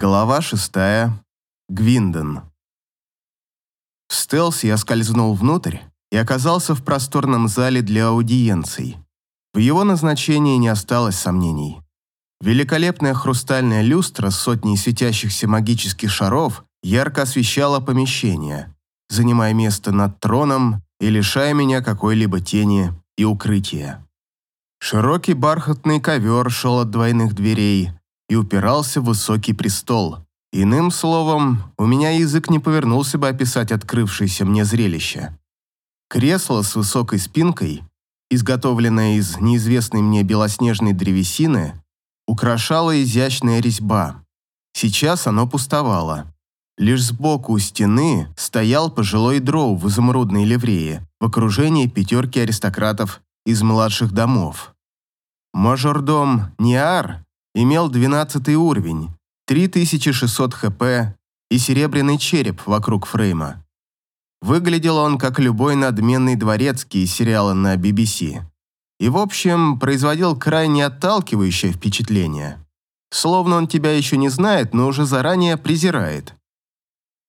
Глава шестая. Гвинден. В стелс я скользнул внутрь и оказался в просторном зале для аудиенций. В его назначении не осталось сомнений. Великолепная хрустальная люстра с сотней светящихся магических шаров ярко освещала помещение, занимая место над троном и лишая меня какой-либо тени и укрытия. Широкий бархатный ковер шел от двойных дверей и упирался в высокий престол. Иным словом, у меня язык не повернулся бы описать открывшееся мне зрелище. Кресло с высокой спинкой, изготовленное из неизвестной мне белоснежной древесины, украшала изящная резьба. Сейчас оно пустовало. Лишь сбоку у стены стоял пожилой дроу в изумрудной ливрее в окружении пятерки аристократов из младших домов. Мажордом Ниар имел 12 уровень, 3600 хп и серебряный череп вокруг фрейма. Выглядел он как любой надменный дворецкий из сериала на BBC. И, в общем, производил крайне отталкивающее впечатление. Словно он тебя еще не знает, но уже заранее презирает.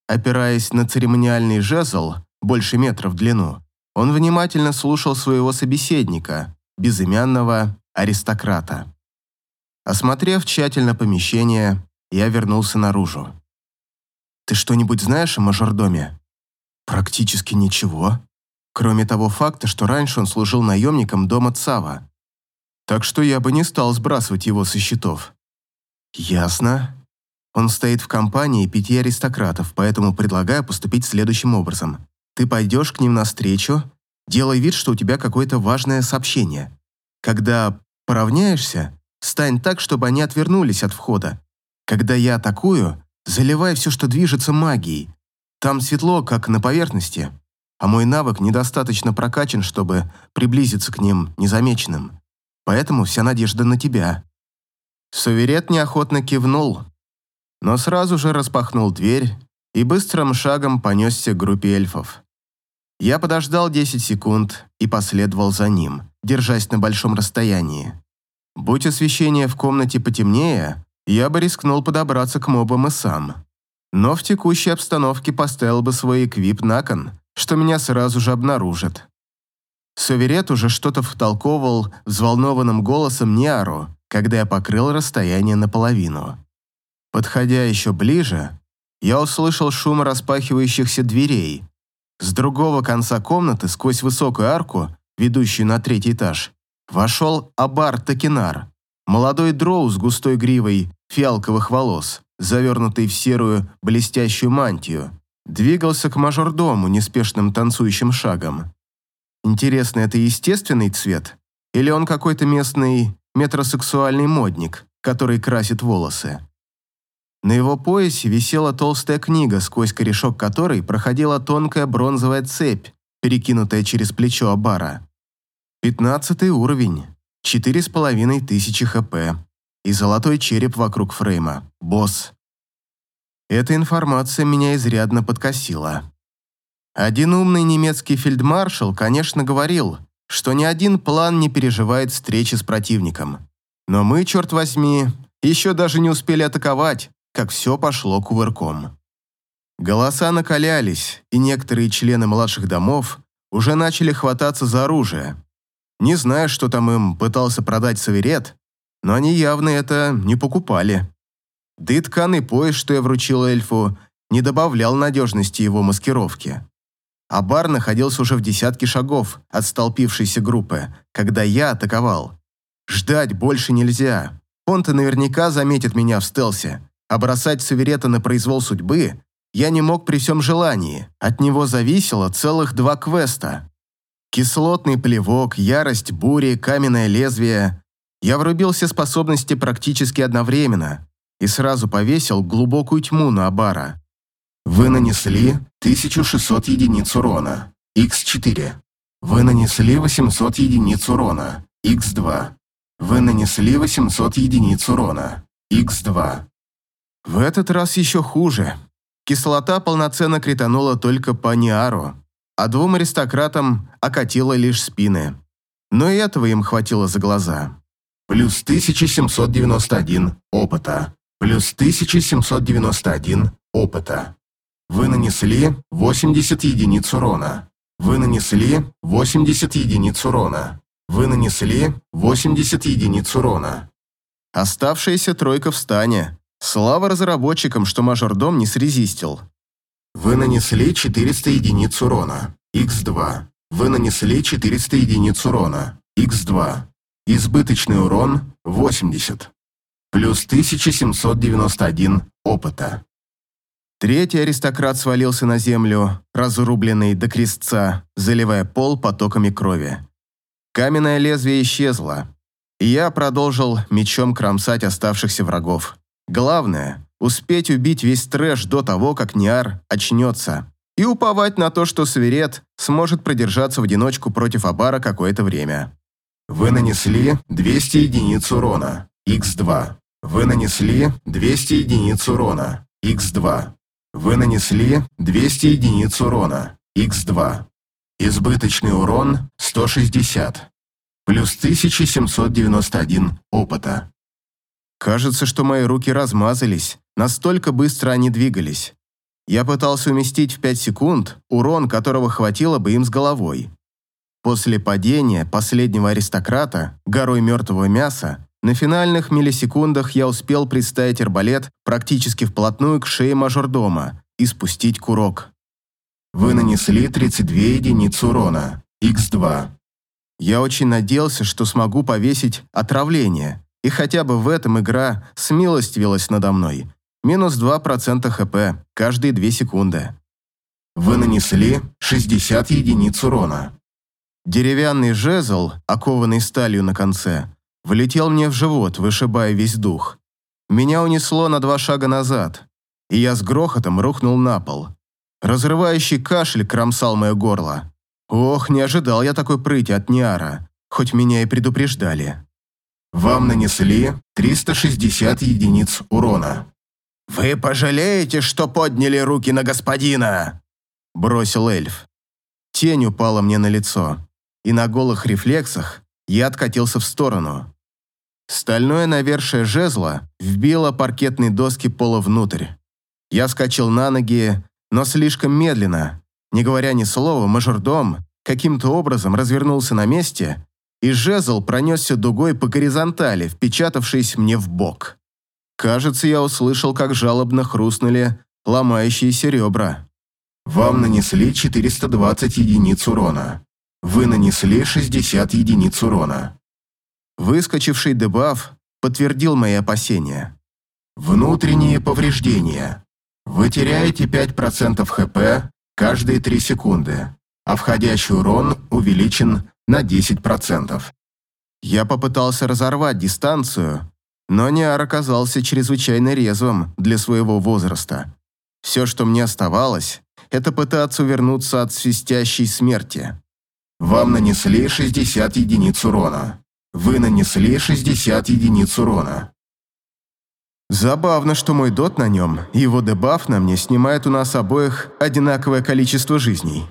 Опираясь на церемониальный жезл, больше метра в длину, он внимательно слушал своего собеседника, безымянного аристократа. Осмотрев тщательно помещение, я вернулся наружу. «Ты что-нибудь знаешь о мажордоме?» «Практически ничего. Кроме того факта, что раньше он служил наемником дома Цава. Так что я бы не стал сбрасывать его со счетов». «Ясно. Он стоит в компании пяти аристократов, поэтому предлагаю поступить следующим образом. Ты пойдешь к ним навстречу, делай вид, что у тебя какое-то важное сообщение. Когда поравняешься, Стань так, чтобы они отвернулись от входа. Когда я атакую, заливай все, что движется магией. Там светло, как на поверхности, а мой навык недостаточно прокачан, чтобы приблизиться к ним незамеченным. Поэтому вся надежда на тебя». Суверет неохотно кивнул, но сразу же распахнул дверь и быстрым шагом понесся к группе эльфов. Я подождал 10 секунд и последовал за ним, держась на большом расстоянии. Будь освещение в комнате потемнее, я бы рискнул подобраться к мобам и сам. Но в текущей обстановке поставил бы свой эквип на кон, что меня сразу же обнаружат. Суверет уже что-то втолковывал взволнованным голосом Ниару, когда я покрыл расстояние наполовину. Подходя еще ближе, я услышал шум распахивающихся дверей. С другого конца комнаты, сквозь высокую арку, ведущую на третий этаж, вошел Абар Такинар, молодой дроу с густой гривой фиалковых волос, завернутый в серую блестящую мантию. Двигался к мажордому неспешным танцующим шагом. Интересно, это естественный цвет? Или он какой-то местный метросексуальный модник, который красит волосы? На его поясе висела толстая книга, сквозь корешок которой проходила тонкая бронзовая цепь, перекинутая через плечо Абара. Пятнадцатый уровень. Четыре с половиной тысячи хп. И золотой череп вокруг фрейма. Босс. Эта информация меня изрядно подкосила. Один умный немецкий фельдмаршал, конечно, говорил, что ни один план не переживает встречи с противником. Но мы, черт возьми, еще даже не успели атаковать, как все пошло кувырком. Голоса накалялись, и некоторые члены младших домов уже начали хвататься за оружие, не знаю, что там им пытался продать Саверет, но они явно это не покупали. Да и тканый пояс, что я вручил эльфу, не добавлял надежности его маскировки. А бар находился уже в десятке шагов от столпившейся группы, когда я атаковал. Ждать больше нельзя. Он-то наверняка заметит меня в стелсе, а бросать Саверета на произвол судьбы я не мог при всем желании. От него зависело целых два квеста. Кислотный плевок, ярость бури, каменное лезвие. Я врубил все способности практически одновременно и сразу повесил глубокую тьму на Абара. Вы нанесли 1600 единиц урона. Х4. Вы нанесли 800 единиц урона. Х2. Вы нанесли 800 единиц урона. Х2. В этот раз еще хуже. Кислота полноценно кританула только по Ниару, а двум аристократам окатило лишь спины. Но и этого им хватило за глаза. Плюс 1791 опыта. плюс 1791 опыта. Вы нанесли 80 единиц урона. Вы нанесли 80 единиц урона. Вы нанесли 80 единиц урона. Оставшаяся тройка в стане. Слава разработчикам, что мажордом не срезистил. Вы нанесли 400 единиц урона. Х2. Вы нанесли 400 единиц урона. Х2. Избыточный урон 80. Плюс 1791 опыта. Третий аристократ свалился на землю, разрубленный до крестца, заливая пол потоками крови. Каменное лезвие исчезло, я продолжил мечом кромсать оставшихся врагов. Главное – успеть убить весь трэш до того, как Ниар очнется, и уповать на то, что Сверет сможет продержаться в одиночку против Абара какое-то время. Вы нанесли 200 единиц урона, Х2. Вы нанесли 200 единиц урона, Х2. Вы нанесли 200 единиц урона, Х2. Избыточный урон 160. Плюс 1791 опыта. Кажется, что мои руки размазались, настолько быстро они двигались. Я пытался уместить в 5 секунд урон, которого хватило бы им с головой. После падения последнего аристократа, горой мертвого мяса, на финальных миллисекундах я успел приставить арбалет практически вплотную к шее мажордома и спустить курок. Вы нанесли 32 единицы урона, Х2. Я очень надеялся, что смогу повесить отравление, и хотя бы в этом игра смилостивилась надо мной. Минус 2% ХП каждые 2 секунды. Вы нанесли 60 единиц урона. Деревянный жезл, окованный сталью на конце, влетел мне в живот, вышибая весь дух. Меня унесло на два шага назад, и я с грохотом рухнул на пол. Разрывающий кашель кромсал мое горло. Ох, не ожидал я такой прыти от Ниара, хоть меня и предупреждали. Вам нанесли 360 единиц урона. «Вы пожалеете, что подняли руки на господина!» Бросил эльф. Тень упала мне на лицо, и на голых рефлексах я откатился в сторону. Стальное навершие жезла вбило паркетные доски пола внутрь. Я вскочил на ноги, но слишком медленно. Не говоря ни слова, мажордом каким-то образом развернулся на месте, и жезл пронесся дугой по горизонтали, впечатавшись мне в бок. Кажется, я услышал, как жалобно хрустнули ломающиеся ребра. «Вам нанесли 420 единиц урона. Вы нанесли 60 единиц урона. Выскочивший дебаф подтвердил мои опасения. Внутренние повреждения. Вы теряете 5% ХП каждые 3 секунды, а входящий урон увеличен на 10%. Я попытался разорвать дистанцию, но Ниар оказался чрезвычайно резвым для своего возраста. Все, что мне оставалось, это пытаться увернуться от свистящей смерти. Вам нанесли 60 единиц урона. Вы нанесли 60 единиц урона. Забавно, что мой дот на нем и его дебаф на мне снимает у нас обоих одинаковое количество жизней.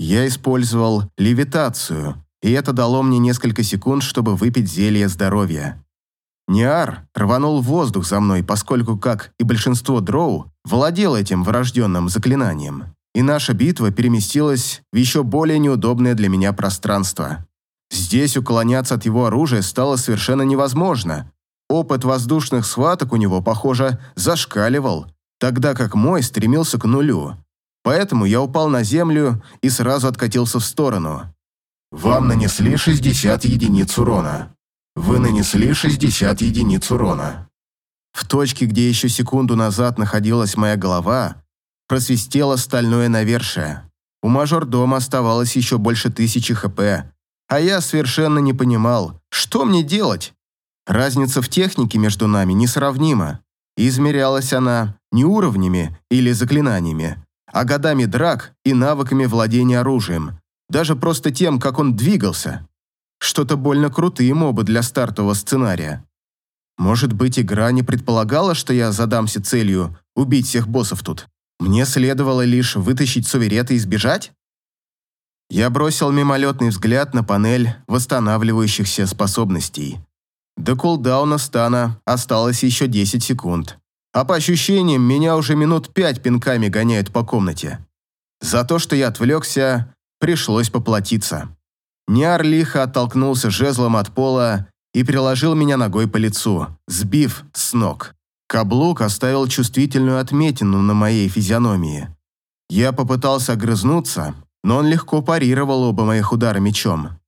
Я использовал левитацию, и это дало мне несколько секунд, чтобы выпить зелье здоровья. Ниар рванул воздух за мной, поскольку, как и большинство дроу, владел этим врожденным заклинанием и наша битва переместилась в еще более неудобное для меня пространство. Здесь уклоняться от его оружия стало совершенно невозможно. Опыт воздушных схваток у него, похоже, зашкаливал, тогда как мой стремился к нулю. Поэтому я упал на землю и сразу откатился в сторону. Вам нанесли 60 единиц урона. Вы нанесли 60 единиц урона. В точке, где еще секунду назад находилась моя голова, просвистело стальное навершие. У мажордома оставалось еще больше тысячи хп, а я совершенно не понимал, что мне делать. Разница в технике между нами несравнима, и измерялась она не уровнями или заклинаниями, а годами драк и навыками владения оружием, даже просто тем, как он двигался. Что-то больно крутые мобы для стартового сценария. Может быть, игра не предполагала, что я задамся целью убить всех боссов тут? Мне следовало лишь вытащить суверета и сбежать? Я бросил мимолетный взгляд на панель восстанавливающихся способностей. До кулдауна стана осталось еще 10 секунд. А по ощущениям, меня уже минут пять пинками гоняют по комнате. За то, что я отвлекся, пришлось поплатиться. Ниар лихо оттолкнулся жезлом от пола и приложил меня ногой по лицу, сбив с ног. Каблук оставил чувствительную отметину на моей физиономии. Я попытался огрызнуться, но он легко парировал оба моих удара мечом.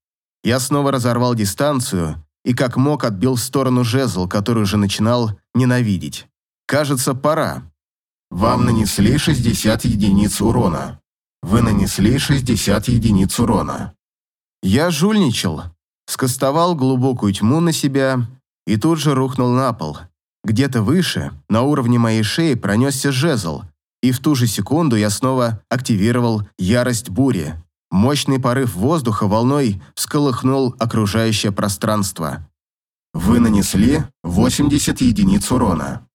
Я снова разорвал дистанцию и как мог отбил в сторону жезл, который уже начинал ненавидеть. Кажется, пора. Вам нанесли 60 единиц урона. Вы нанесли 60 единиц урона. Я жульничал, скостовал глубокую тьму на себя и тут же рухнул на пол. Где-то выше, на уровне моей шеи, пронесся жезл, и в ту же секунду я снова активировал ярость бури. Мощный порыв воздуха волной всколыхнул окружающее пространство. Вы нанесли 80 единиц урона.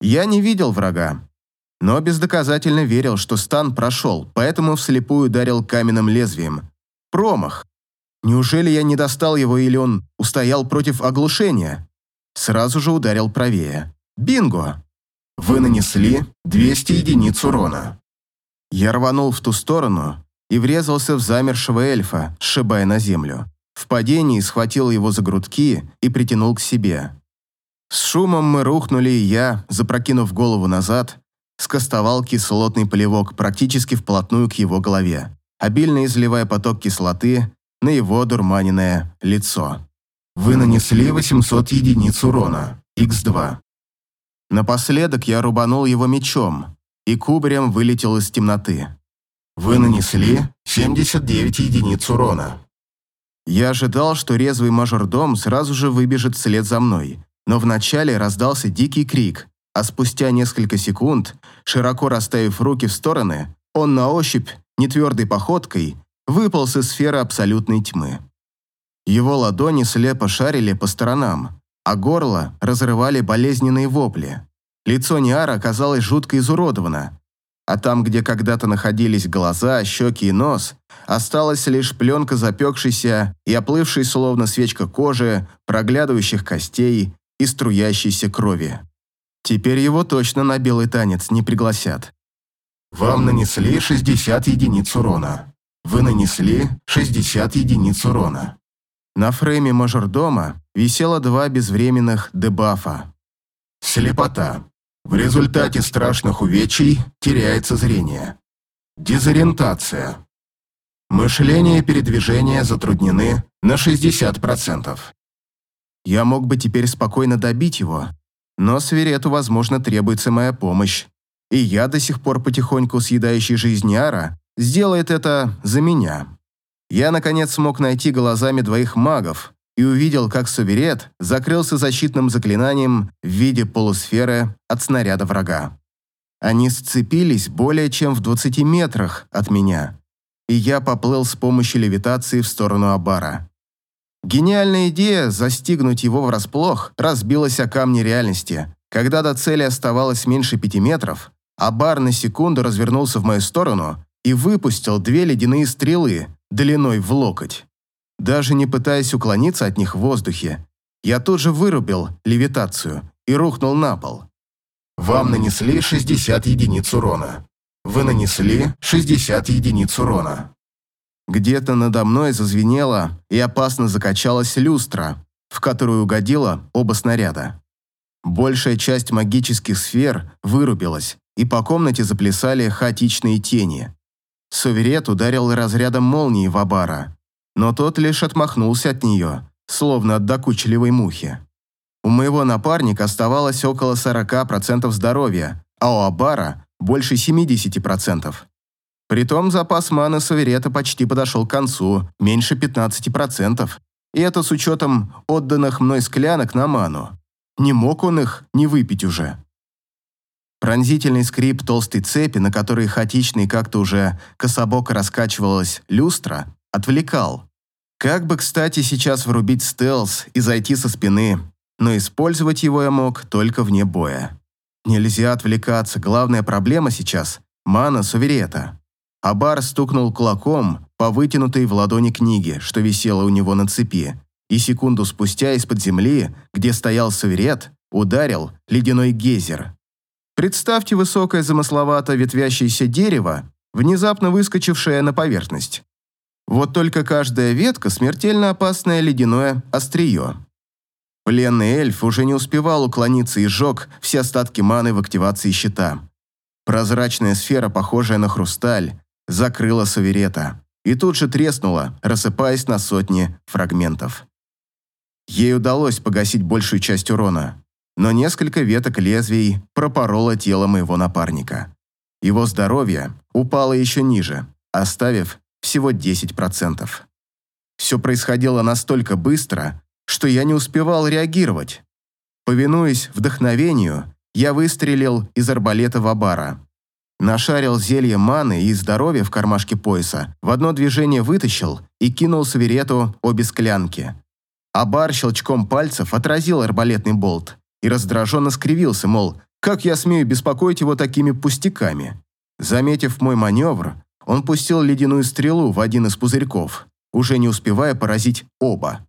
Я не видел врага, но бездоказательно верил, что стан прошел, поэтому вслепую ударил каменным лезвием. Промах. Неужели я не достал его или он устоял против оглушения? Сразу же ударил правее. Бинго! Вы нанесли 200 единиц урона. Я рванул в ту сторону и врезался в замершего эльфа, сшибая на землю. В падении схватил его за грудки и притянул к себе. С шумом мы рухнули, и я, запрокинув голову назад, скостовал кислотный плевок практически вплотную к его голове, обильно изливая поток кислоты на его дурманенное лицо. Вы нанесли 800 единиц урона, Х2. Напоследок я рубанул его мечом, и кубарем вылетел из темноты. Вы нанесли 79 единиц урона. Я ожидал, что резвый мажордом сразу же выбежит вслед за мной, но вначале раздался дикий крик, а спустя несколько секунд, широко расставив руки в стороны, он на ощупь, нетвердой походкой, выполз из сферы абсолютной тьмы. Его ладони слепо шарили по сторонам, а горло разрывали болезненные вопли. Лицо Ниара оказалось жутко изуродовано, а там, где когда-то находились глаза, щеки и нос, осталась лишь пленка запекшейся и оплывшей словно свечка кожи, проглядывающих костей и струящейся крови. Теперь его точно на белый танец не пригласят. Вам нанесли 60 единиц урона. Вы нанесли 60 единиц урона. На фрейме мажордома висело два безвременных дебафа. Слепота. В результате страшных увечий теряется зрение. Дезориентация. Мышление и передвижение затруднены на 60%. Я мог бы теперь спокойно добить его, но Сверету, возможно, требуется моя помощь, и я до сих пор потихоньку съедающий жизнь Ара сделает это за меня. Я, наконец, смог найти глазами двоих магов и увидел, как Суверет закрылся защитным заклинанием в виде полусферы от снаряда врага. Они сцепились более чем в 20 метрах от меня, и я поплыл с помощью левитации в сторону Абара. Гениальная идея застигнуть его врасплох разбилась о камни реальности. Когда до цели оставалось меньше пяти метров, Абар на секунду развернулся в мою сторону и выпустил две ледяные стрелы длиной в локоть. Даже не пытаясь уклониться от них в воздухе, я тут же вырубил левитацию и рухнул на пол. Вам нанесли 60 единиц урона. Вы нанесли 60 единиц урона. Где-то надо мной зазвенела и опасно закачалась люстра, в которую угодила оба снаряда. Большая часть магических сфер вырубилась, и по комнате заплясали хаотичные тени. Суверет ударил разрядом молнии в Абара, но тот лишь отмахнулся от нее, словно от докучливой мухи. У моего напарника оставалось около 40% здоровья, а у Абара больше 70%. Притом запас маны Саверета почти подошел к концу, меньше 15%. И это с учетом отданных мной склянок на ману. Не мог он их не выпить уже. Пронзительный скрип толстой цепи, на которой хаотично и как-то уже кособоко раскачивалась люстра, отвлекал. Как бы, кстати, сейчас врубить стелс и зайти со спины, но использовать его я мог только вне боя. Нельзя отвлекаться, главная проблема сейчас – мана суверета. Абар стукнул кулаком по вытянутой в ладони книге, что висела у него на цепи, и секунду спустя из-под земли, где стоял суверет, ударил ледяной гейзер. Представьте высокое замысловато ветвящееся дерево, внезапно выскочившее на поверхность. Вот только каждая ветка – смертельно опасное ледяное острие. Пленный эльф уже не успевал уклониться и сжег все остатки маны в активации щита. Прозрачная сфера, похожая на хрусталь, закрыла суверета и тут же треснула, рассыпаясь на сотни фрагментов. Ей удалось погасить большую часть урона, но несколько веток лезвий пропороло тело моего напарника. Его здоровье упало еще ниже, оставив всего 10%. Все происходило настолько быстро, что я не успевал реагировать. Повинуясь вдохновению, я выстрелил из арбалета в Абара. Нашарил зелье маны и здоровья в кармашке пояса, в одно движение вытащил и кинул Саверету обе склянки. Абар щелчком пальцев отразил арбалетный болт и раздраженно скривился, мол, как я смею беспокоить его такими пустяками. Заметив мой маневр, он пустил ледяную стрелу в один из пузырьков, уже не успевая поразить оба.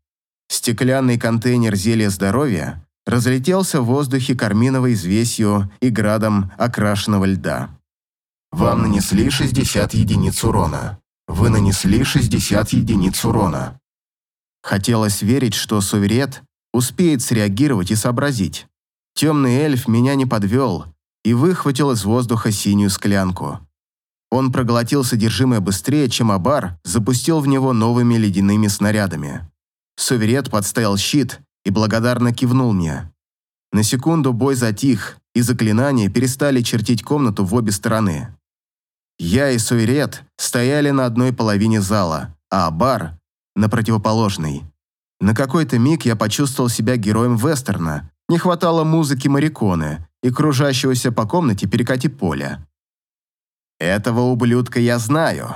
Стеклянный контейнер зелья здоровья разлетелся в воздухе карминовой извесью и градом окрашенного льда. Вам нанесли 60 единиц урона. Вы нанесли 60 единиц урона. Хотелось верить, что Суверет успеет среагировать и сообразить. Темный эльф меня не подвел и выхватил из воздуха синюю склянку. Он проглотил содержимое быстрее, чем Абар запустил в него новыми ледяными снарядами. Суверет подставил щит и благодарно кивнул мне. На секунду бой затих, и заклинания перестали чертить комнату в обе стороны. Я и Суверет стояли на одной половине зала, а Абар – на противоположной. На какой-то миг я почувствовал себя героем вестерна. Не хватало музыки Мариконы и кружащегося по комнате перекати поля. Этого ублюдка я знаю.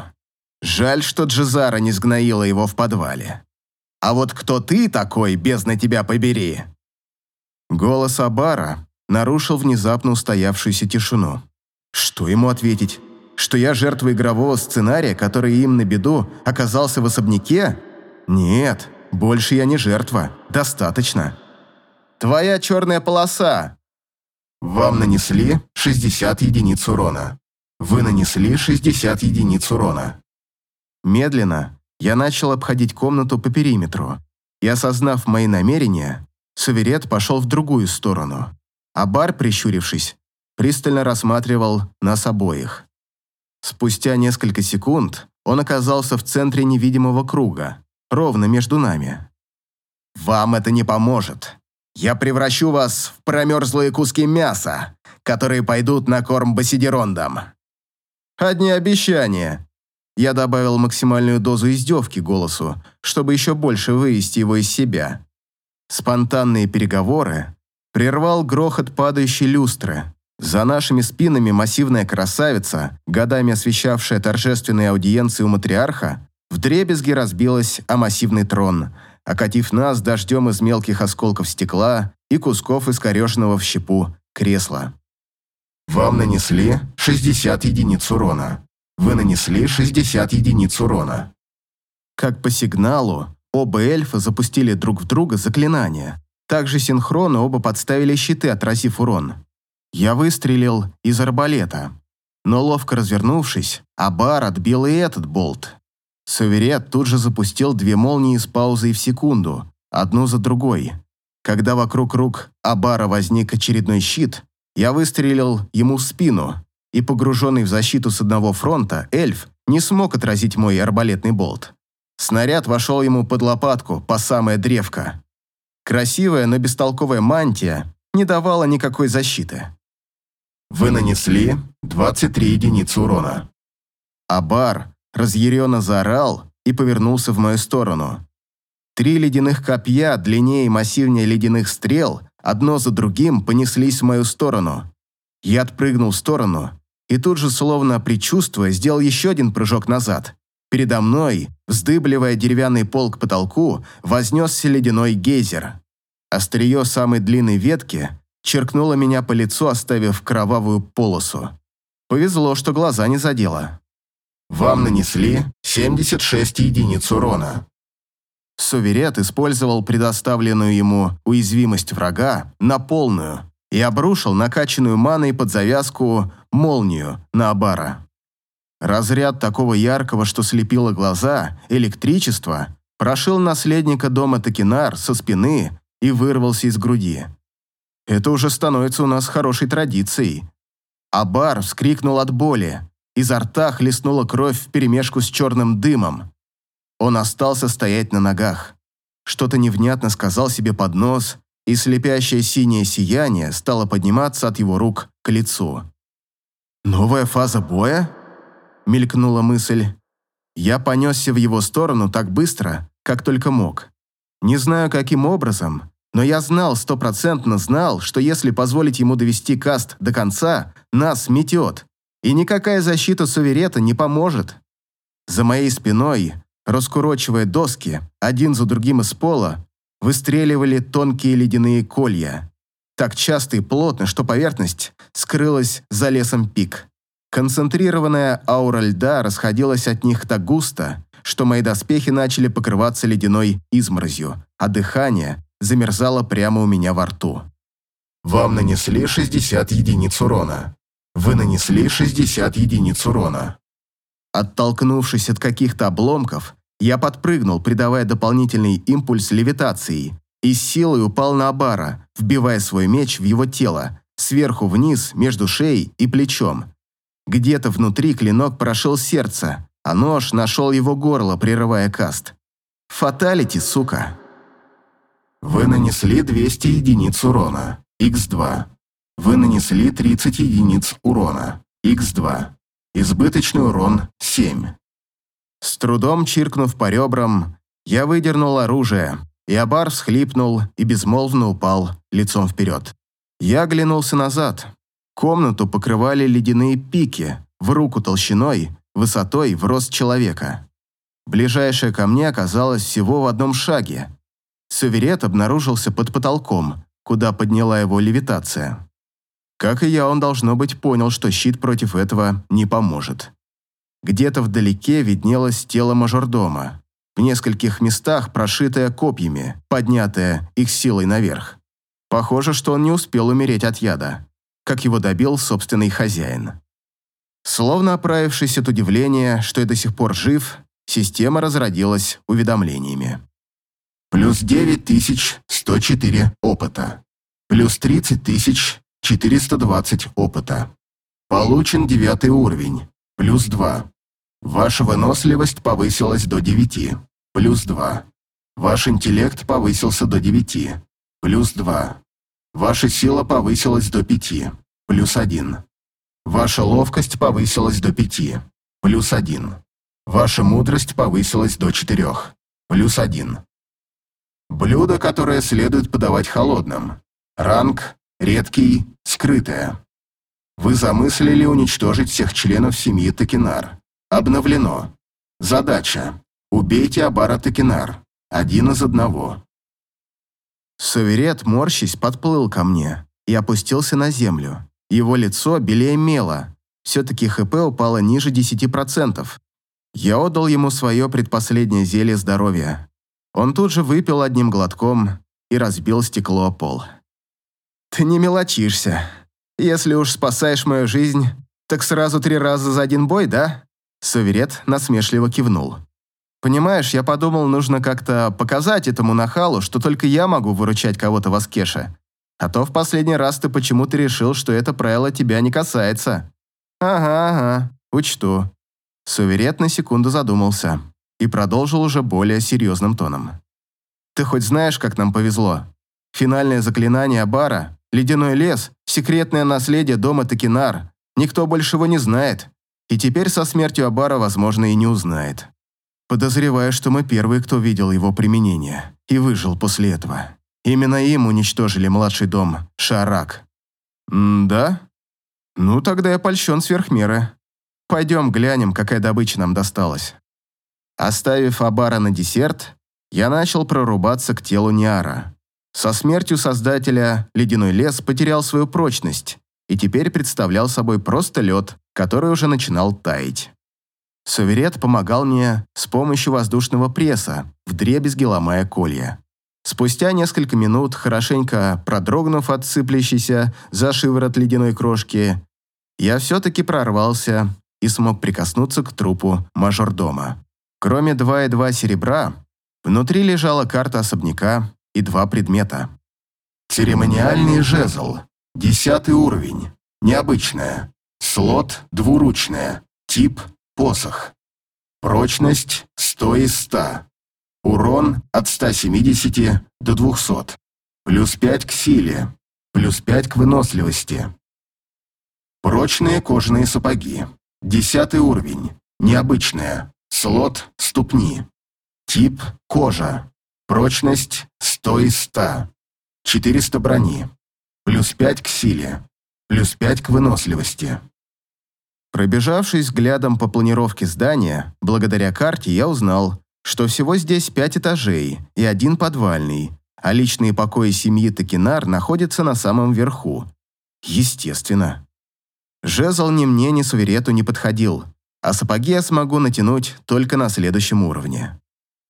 Жаль, что Джизара не сгноила его в подвале. А вот кто ты такой, бездна тебя побери?» Голос Абара нарушил внезапно устоявшуюся тишину. Что ему ответить? Что я жертва игрового сценария, который им на беду оказался в особняке? Нет, больше я не жертва. Достаточно. Твоя черная полоса. Вам нанесли 60 единиц урона. Вы нанесли 60 единиц урона. Медленно я начал обходить комнату по периметру, и, осознав мои намерения, Суверет пошел в другую сторону, а Бар, прищурившись, пристально рассматривал нас обоих. Спустя несколько секунд он оказался в центре невидимого круга, ровно между нами. «Вам это не поможет. Я превращу вас в промерзлые куски мяса, которые пойдут на корм басидерондам. Одни обещания. Я добавил максимальную дозу издевки голосу, чтобы еще больше вывести его из себя. Спонтанные переговоры прервал грохот падающей люстры. За нашими спинами массивная красавица, годами освещавшая торжественные аудиенции у матриарха, вдребезги разбилась о массивный трон, окатив нас дождем из мелких осколков стекла и кусков искореженного в щепу кресла. Вам нанесли 60 единиц урона. Вы нанесли 60 единиц урона. Как по сигналу, оба эльфа запустили друг в друга заклинания. Также синхронно оба подставили щиты, отразив урон. Я выстрелил из арбалета. Но ловко развернувшись, Абар отбил и этот болт. Суверет тут же запустил две молнии с паузой в секунду, одну за другой. Когда вокруг рук Абара возник очередной щит, я выстрелил ему в спину, и погруженный в защиту с одного фронта, эльф не смог отразить мой арбалетный болт. Снаряд вошел ему под лопатку, по самое древко. Красивая, но бестолковая мантия не давала никакой защиты. Вы нанесли 23 единицы урона. Абар разъяренно заорал и повернулся в мою сторону. Три ледяных копья, длиннее и массивнее ледяных стрел, одно за другим понеслись в мою сторону. Я отпрыгнул в сторону и тут же, словно предчувствуя, сделал еще один прыжок назад. Передо мной, вздыбливая деревянный пол к потолку, вознесся ледяной гейзер. Острие самой длинной ветки черкнуло меня по лицу, оставив кровавую полосу. Повезло, что глаза не задело. Вам нанесли 76 единиц урона. Суверет использовал предоставленную ему уязвимость врага на полную и обрушил накачанную маной под завязку молнию на Абара. Разряд такого яркого, что слепило глаза, электричество, прошил наследника дома Токинар со спины и вырвался из груди. Это уже становится у нас хорошей традицией. Абар вскрикнул от боли. Изо рта хлестнула кровь вперемешку с черным дымом. Он остался стоять на ногах. Что-то невнятно сказал себе под нос, и слепящее синее сияние стало подниматься от его рук к лицу. «Новая фаза боя?» – мелькнула мысль. Я понесся в его сторону так быстро, как только мог. Не знаю, каким образом, но я знал, стопроцентно знал, что если позволить ему довести каст до конца, нас метет, и никакая защита суверета не поможет. За моей спиной, раскурочивая доски, один за другим из пола, выстреливали тонкие ледяные колья. Так часто и плотно, что поверхность скрылась за лесом пик. Концентрированная аура льда расходилась от них так густо, что мои доспехи начали покрываться ледяной изморозью, а дыхание замерзало прямо у меня во рту. Вам нанесли 60 единиц урона. Вы нанесли 60 единиц урона. Оттолкнувшись от каких-то обломков, я подпрыгнул, придавая дополнительный импульс левитации, и с силой упал на Абара, вбивая свой меч в его тело, сверху вниз, между шеей и плечом. Где-то внутри клинок прошел сердце, а нож нашел его горло, прерывая каст. Фаталити, сука. Вы нанесли 200 единиц урона. Х2. Вы нанесли 30 единиц урона. Х2. Избыточный урон 7. С трудом чиркнув по ребрам, я выдернул оружие, и Абар всхлипнул и безмолвно упал лицом вперед. Я оглянулся назад. Комнату покрывали ледяные пики, в руку толщиной, высотой в рост человека. Ближайшая ко мне оказалась всего в одном шаге, Суверет обнаружился под потолком, куда подняла его левитация. Как и я, он, должно быть, понял, что щит против этого не поможет. Где-то вдалеке виднелось тело мажордома, в нескольких местах прошитое копьями, поднятое их силой наверх. Похоже, что он не успел умереть от яда, как его добил собственный хозяин. Словно оправившись от удивления, что я до сих пор жив, система разродилась уведомлениями. Плюс 9104 опыта. Плюс 30420 опыта. Получен девятый уровень. Плюс 2. Ваша выносливость повысилась до 9. Плюс 2. Ваш интеллект повысился до 9. Плюс 2. Ваша сила повысилась до 5. Плюс 1. Ваша ловкость повысилась до 5. Плюс 1. Ваша мудрость повысилась до 4. Плюс 1. Блюдо, которое следует подавать холодным. Ранг редкий, скрытое. Вы замыслили уничтожить всех членов семьи Токинар. Обновлено. Задача. Убейте Абара Токинар. Один из одного. Суверет, морщись, подплыл ко мне и опустился на землю. Его лицо белее мела. Все-таки ХП упало ниже 10%. Я отдал ему свое предпоследнее зелье здоровья. Он тут же выпил одним глотком и разбил стекло о пол. «Ты не мелочишься. Если уж спасаешь мою жизнь, так сразу три раза за один бой, да?» Суверет насмешливо кивнул. «Понимаешь, я подумал, нужно как-то показать этому нахалу, что только я могу выручать кого-то в Аскеше. А то в последний раз ты почему-то решил, что это правило тебя не касается». «Ага, ага, учту». Суверет на секунду задумался и продолжил уже более серьезным тоном. «Ты хоть знаешь, как нам повезло? Финальное заклинание Бара, ледяной лес, секретное наследие дома Токинар. Никто больше его не знает. И теперь со смертью Абара, возможно, и не узнает. Подозреваю, что мы первые, кто видел его применение и выжил после этого. Именно им уничтожили младший дом Шарак. М-да? Ну, тогда я польщен сверх меры. Пойдем глянем, какая добыча нам досталась. Оставив Абара на десерт, я начал прорубаться к телу Ниара. Со смертью создателя ледяной лес потерял свою прочность и теперь представлял собой просто лед, который уже начинал таять. Суверет помогал мне с помощью воздушного пресса, вдребезги ломая колья. Спустя несколько минут, хорошенько продрогнув от сыплящейся за шиворот ледяной крошки, я все-таки прорвался и смог прикоснуться к трупу мажордома. Кроме 2,2 серебра, внутри лежала карта особняка и два предмета. Церемониальный жезл. Десятый уровень. Необычная. Слот двуручная. Тип посох. Прочность 100 из 100. Урон от 170 до 200. Плюс 5 к силе. Плюс 5 к выносливости. Прочные кожаные сапоги. Десятый уровень. Необычная. Слот ступни. Тип кожа. Прочность 100 из 100. 400 брони. Плюс 5 к силе. Плюс 5 к выносливости. Пробежавшись взглядом по планировке здания, благодаря карте я узнал, что всего здесь пять этажей и один подвальный, а личные покои семьи Токинар находятся на самом верху. Естественно. Жезл ни мне, ни Суверету не подходил, а сапоги я смогу натянуть только на следующем уровне.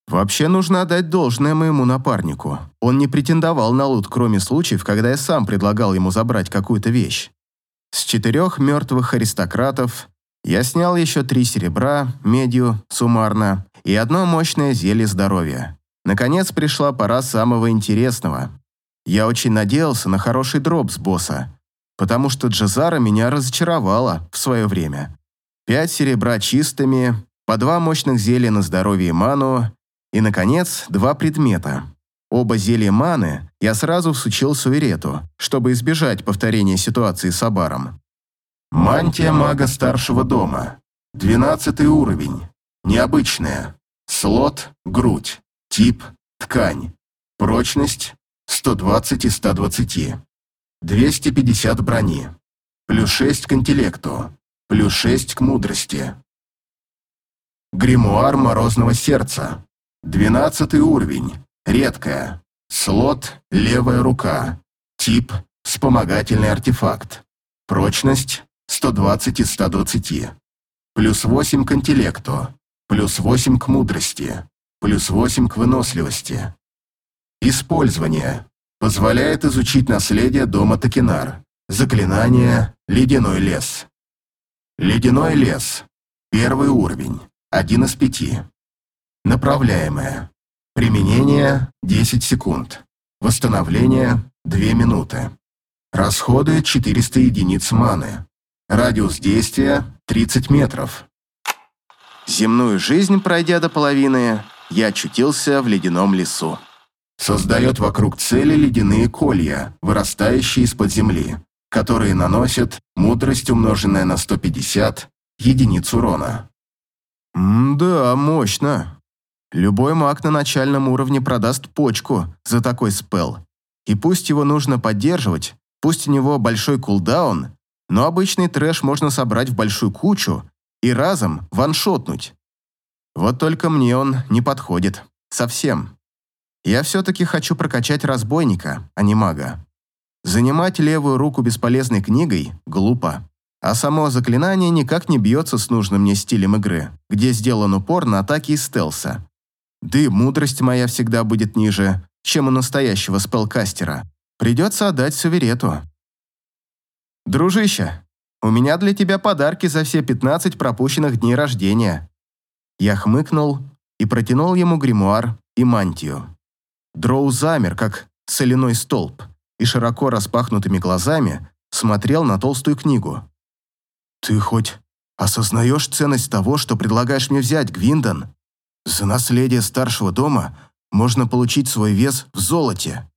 Вообще нужно отдать должное моему напарнику. Он не претендовал на лут, кроме случаев, когда я сам предлагал ему забрать какую-то вещь. С четырех мертвых аристократов я снял еще три серебра, медью, суммарно, и одно мощное зелье здоровья. Наконец пришла пора самого интересного. Я очень надеялся на хороший дроп с босса, потому что Джазара меня разочаровала в свое время. Пять серебра чистыми, по два мощных зелья на здоровье и ману, и, наконец, два предмета. Оба зелья маны я сразу всучил Суверету, чтобы избежать повторения ситуации с Абаром. Мантия мага старшего дома. Двенадцатый уровень. Необычная. Слот – грудь. Тип – ткань. Прочность – 120 из 120. 250 брони. Плюс 6 к интеллекту. Плюс 6 к мудрости. Гримуар Морозного Сердца. 12 уровень. Редкая. Слот – левая рука. Тип – вспомогательный артефакт. Прочность – 120 из 120. Плюс 8 к интеллекту плюс 8 к мудрости, плюс 8 к выносливости. Использование. Позволяет изучить наследие дома Токинар. Заклинание «Ледяной лес». Ледяной лес. Первый уровень. Один из пяти. Направляемое. Применение 10 секунд. Восстановление 2 минуты. Расходы 400 единиц маны. Радиус действия 30 метров. Земную жизнь пройдя до половины, я очутился в ледяном лесу. Создает вокруг цели ледяные колья, вырастающие из-под земли, которые наносят мудрость, умноженная на 150, единиц урона. М-да, мощно. Любой маг на начальном уровне продаст почку за такой спел. И пусть его нужно поддерживать, пусть у него большой кулдаун, но обычный трэш можно собрать в большую кучу и разом ваншотнуть. Вот только мне он не подходит. Совсем. Я все-таки хочу прокачать разбойника, а не мага. Занимать левую руку бесполезной книгой – глупо. А само заклинание никак не бьется с нужным мне стилем игры, где сделан упор на атаки из стелса. Да и мудрость моя всегда будет ниже, чем у настоящего спелкастера. Придется отдать суверету. Дружище, у меня для тебя подарки за все 15 пропущенных дней рождения». Я хмыкнул и протянул ему гримуар и мантию. Дроу замер, как соляной столб, и широко распахнутыми глазами смотрел на толстую книгу. «Ты хоть осознаешь ценность того, что предлагаешь мне взять, Гвиндон? За наследие старшего дома можно получить свой вес в золоте.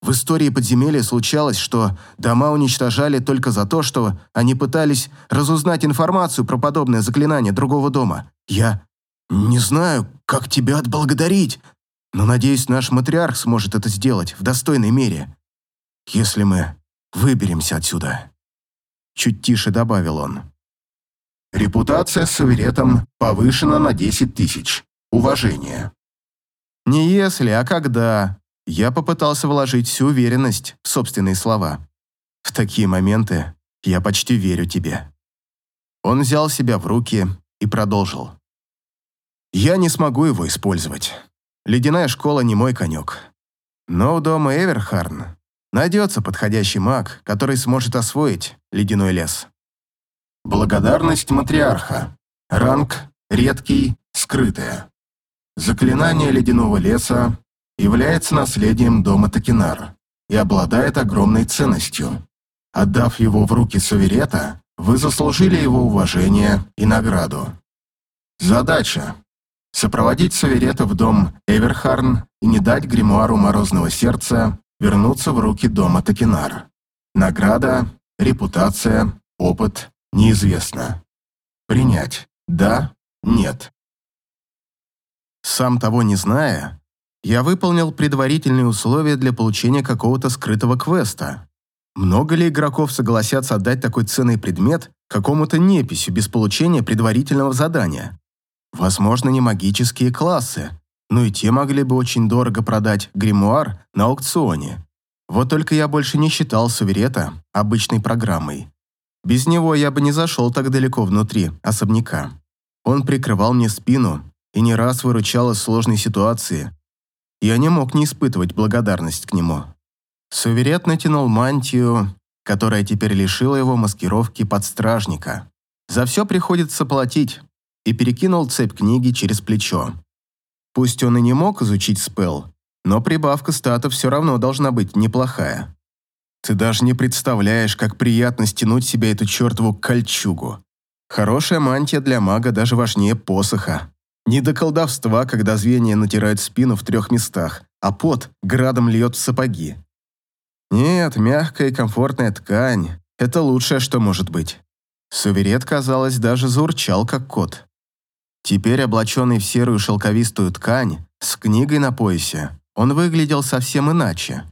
В истории подземелья случалось, что дома уничтожали только за то, что они пытались разузнать информацию про подобное заклинание другого дома. Я не знаю, как тебя отблагодарить, но надеюсь, наш матриарх сможет это сделать в достойной мере, если мы выберемся отсюда. Чуть тише добавил он. Репутация с суверетом повышена на 10 тысяч. Уважение. Не если, а когда. Я попытался вложить всю уверенность в собственные слова. В такие моменты я почти верю тебе. Он взял себя в руки и продолжил. «Я не смогу его использовать. Ледяная школа не мой конек. Но у дома Эверхарн найдется подходящий маг, который сможет освоить ледяной лес». Благодарность матриарха. Ранг редкий, скрытая. Заклинание ледяного леса является наследием дома Токинар и обладает огромной ценностью. Отдав его в руки Суверета, вы заслужили его уважение и награду. Задача – сопроводить Суверета в дом Эверхарн и не дать гримуару Морозного Сердца вернуться в руки дома Токинар. Награда, репутация, опыт – неизвестно. Принять – да, нет. Сам того не зная, я выполнил предварительные условия для получения какого-то скрытого квеста. Много ли игроков согласятся отдать такой ценный предмет какому-то неписью без получения предварительного задания? Возможно, не магические классы, но и те могли бы очень дорого продать гримуар на аукционе. Вот только я больше не считал суверета обычной программой. Без него я бы не зашел так далеко внутри особняка. Он прикрывал мне спину и не раз выручал из сложной ситуации. Я не мог не испытывать благодарность к нему. Суверет натянул мантию, которая теперь лишила его маскировки под стражника. За все приходится платить, и перекинул цепь книги через плечо. Пусть он и не мог изучить спел, но прибавка стата все равно должна быть неплохая. Ты даже не представляешь, как приятно стянуть себе эту чертову кольчугу. Хорошая мантия для мага даже важнее посоха. Не до колдовства, когда звенья натирают спину в трех местах, а пот градом льет в сапоги. Нет, мягкая и комфортная ткань – это лучшее, что может быть. Суверет, казалось, даже заурчал, как кот. Теперь, облаченный в серую шелковистую ткань, с книгой на поясе, он выглядел совсем иначе.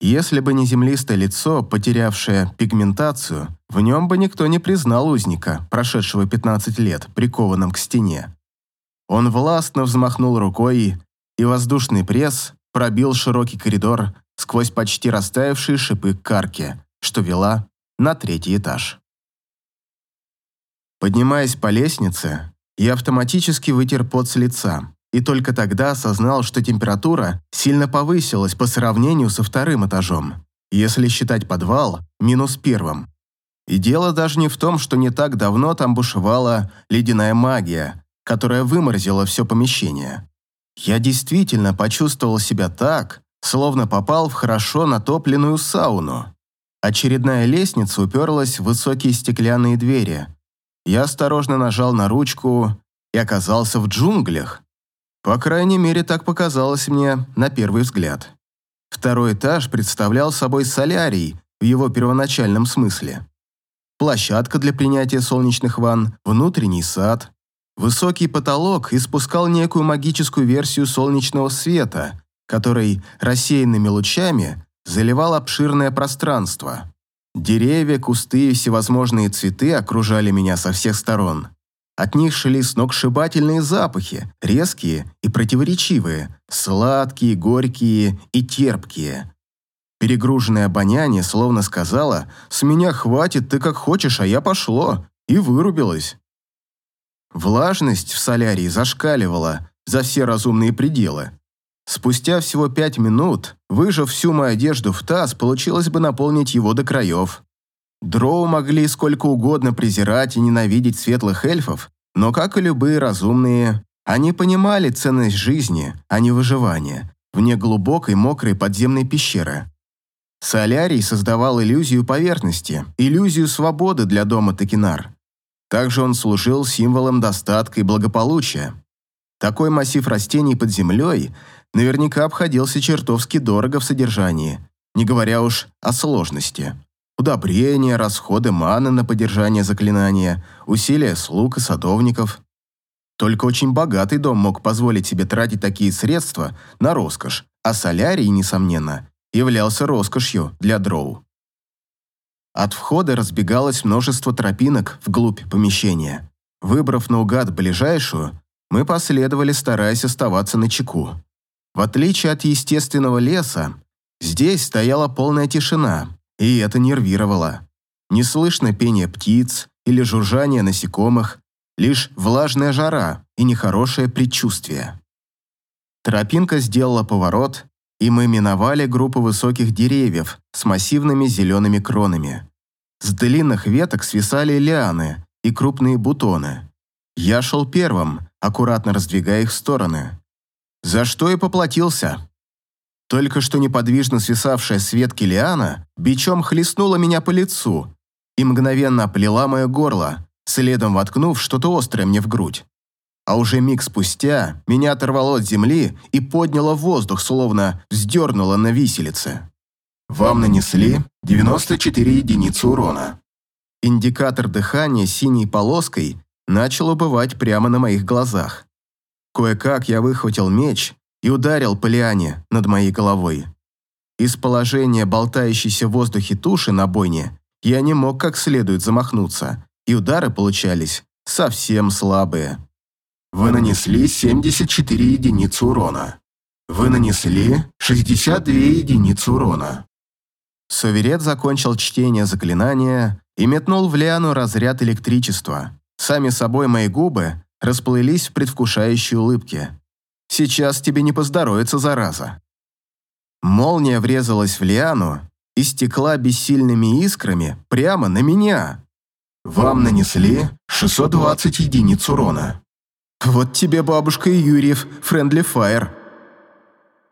Если бы не землистое лицо, потерявшее пигментацию, в нем бы никто не признал узника, прошедшего 15 лет, прикованным к стене. Он властно взмахнул рукой, и воздушный пресс пробил широкий коридор сквозь почти растаявшие шипы карки, что вела на третий этаж. Поднимаясь по лестнице, я автоматически вытер пот с лица и только тогда осознал, что температура сильно повысилась по сравнению со вторым этажом, если считать подвал минус первым. И дело даже не в том, что не так давно там бушевала ледяная магия, которая выморозила все помещение. Я действительно почувствовал себя так, словно попал в хорошо натопленную сауну. Очередная лестница уперлась в высокие стеклянные двери. Я осторожно нажал на ручку и оказался в джунглях. По крайней мере, так показалось мне на первый взгляд. Второй этаж представлял собой солярий в его первоначальном смысле. Площадка для принятия солнечных ванн, внутренний сад. Высокий потолок испускал некую магическую версию солнечного света, который рассеянными лучами заливал обширное пространство. Деревья, кусты и всевозможные цветы окружали меня со всех сторон. От них шли сногсшибательные запахи, резкие и противоречивые, сладкие, горькие и терпкие. Перегруженное обоняние словно сказала «С меня хватит, ты как хочешь, а я пошло», и вырубилась. Влажность в солярии зашкаливала за все разумные пределы. Спустя всего пять минут, выжав всю мою одежду в таз, получилось бы наполнить его до краев. Дроу могли сколько угодно презирать и ненавидеть светлых эльфов, но, как и любые разумные, они понимали ценность жизни, а не выживания, вне глубокой мокрой подземной пещеры. Солярий создавал иллюзию поверхности, иллюзию свободы для дома Токинар. Также он служил символом достатка и благополучия. Такой массив растений под землей – наверняка обходился чертовски дорого в содержании, не говоря уж о сложности. Удобрения, расходы маны на поддержание заклинания, усилия слуг и садовников. Только очень богатый дом мог позволить себе тратить такие средства на роскошь, а солярий, несомненно, являлся роскошью для дроу. От входа разбегалось множество тропинок вглубь помещения. Выбрав наугад ближайшую, мы последовали, стараясь оставаться на чеку. В отличие от естественного леса, здесь стояла полная тишина, и это нервировало. Не слышно пения птиц или жужжания насекомых, лишь влажная жара и нехорошее предчувствие. Тропинка сделала поворот, и мы миновали группу высоких деревьев с массивными зелеными кронами. С длинных веток свисали лианы и крупные бутоны. Я шел первым, аккуратно раздвигая их в стороны. За что и поплатился. Только что неподвижно свисавшая с ветки лиана бичом хлестнула меня по лицу и мгновенно оплела мое горло, следом воткнув что-то острое мне в грудь. А уже миг спустя меня оторвало от земли и подняло в воздух, словно вздернуло на виселице. Вам нанесли 94 единицы урона. Индикатор дыхания синей полоской начал убывать прямо на моих глазах. Кое-как я выхватил меч и ударил по лиане над моей головой. Из положения болтающейся в воздухе туши на бойне я не мог как следует замахнуться, и удары получались совсем слабые. Вы нанесли 74 единицы урона. Вы нанесли 62 единицы урона. Суверет закончил чтение заклинания и метнул в Лиану разряд электричества. Сами собой мои губы расплылись в предвкушающей улыбке. «Сейчас тебе не поздоровится, зараза». Молния врезалась в Лиану и стекла бессильными искрами прямо на меня. Вам нанесли 620 единиц урона. Вот тебе бабушка и Юрьев, Френдли Фаер.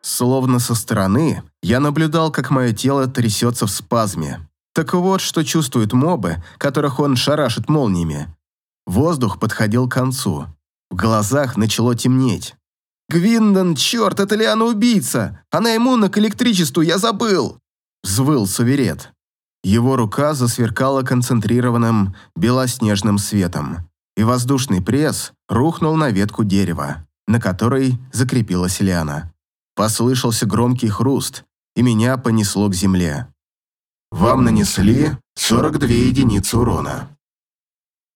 Словно со стороны, я наблюдал, как мое тело трясется в спазме. Так вот, что чувствуют мобы, которых он шарашит молниями. Воздух подходил к концу. В глазах начало темнеть. «Гвиндон, черт, это Лиана убийца! Она иммунна к электричеству, я забыл!» Взвыл суверет. Его рука засверкала концентрированным белоснежным светом, и воздушный пресс рухнул на ветку дерева, на которой закрепилась Лиана. Послышался громкий хруст, и меня понесло к земле. Вам нанесли 42 единицы урона.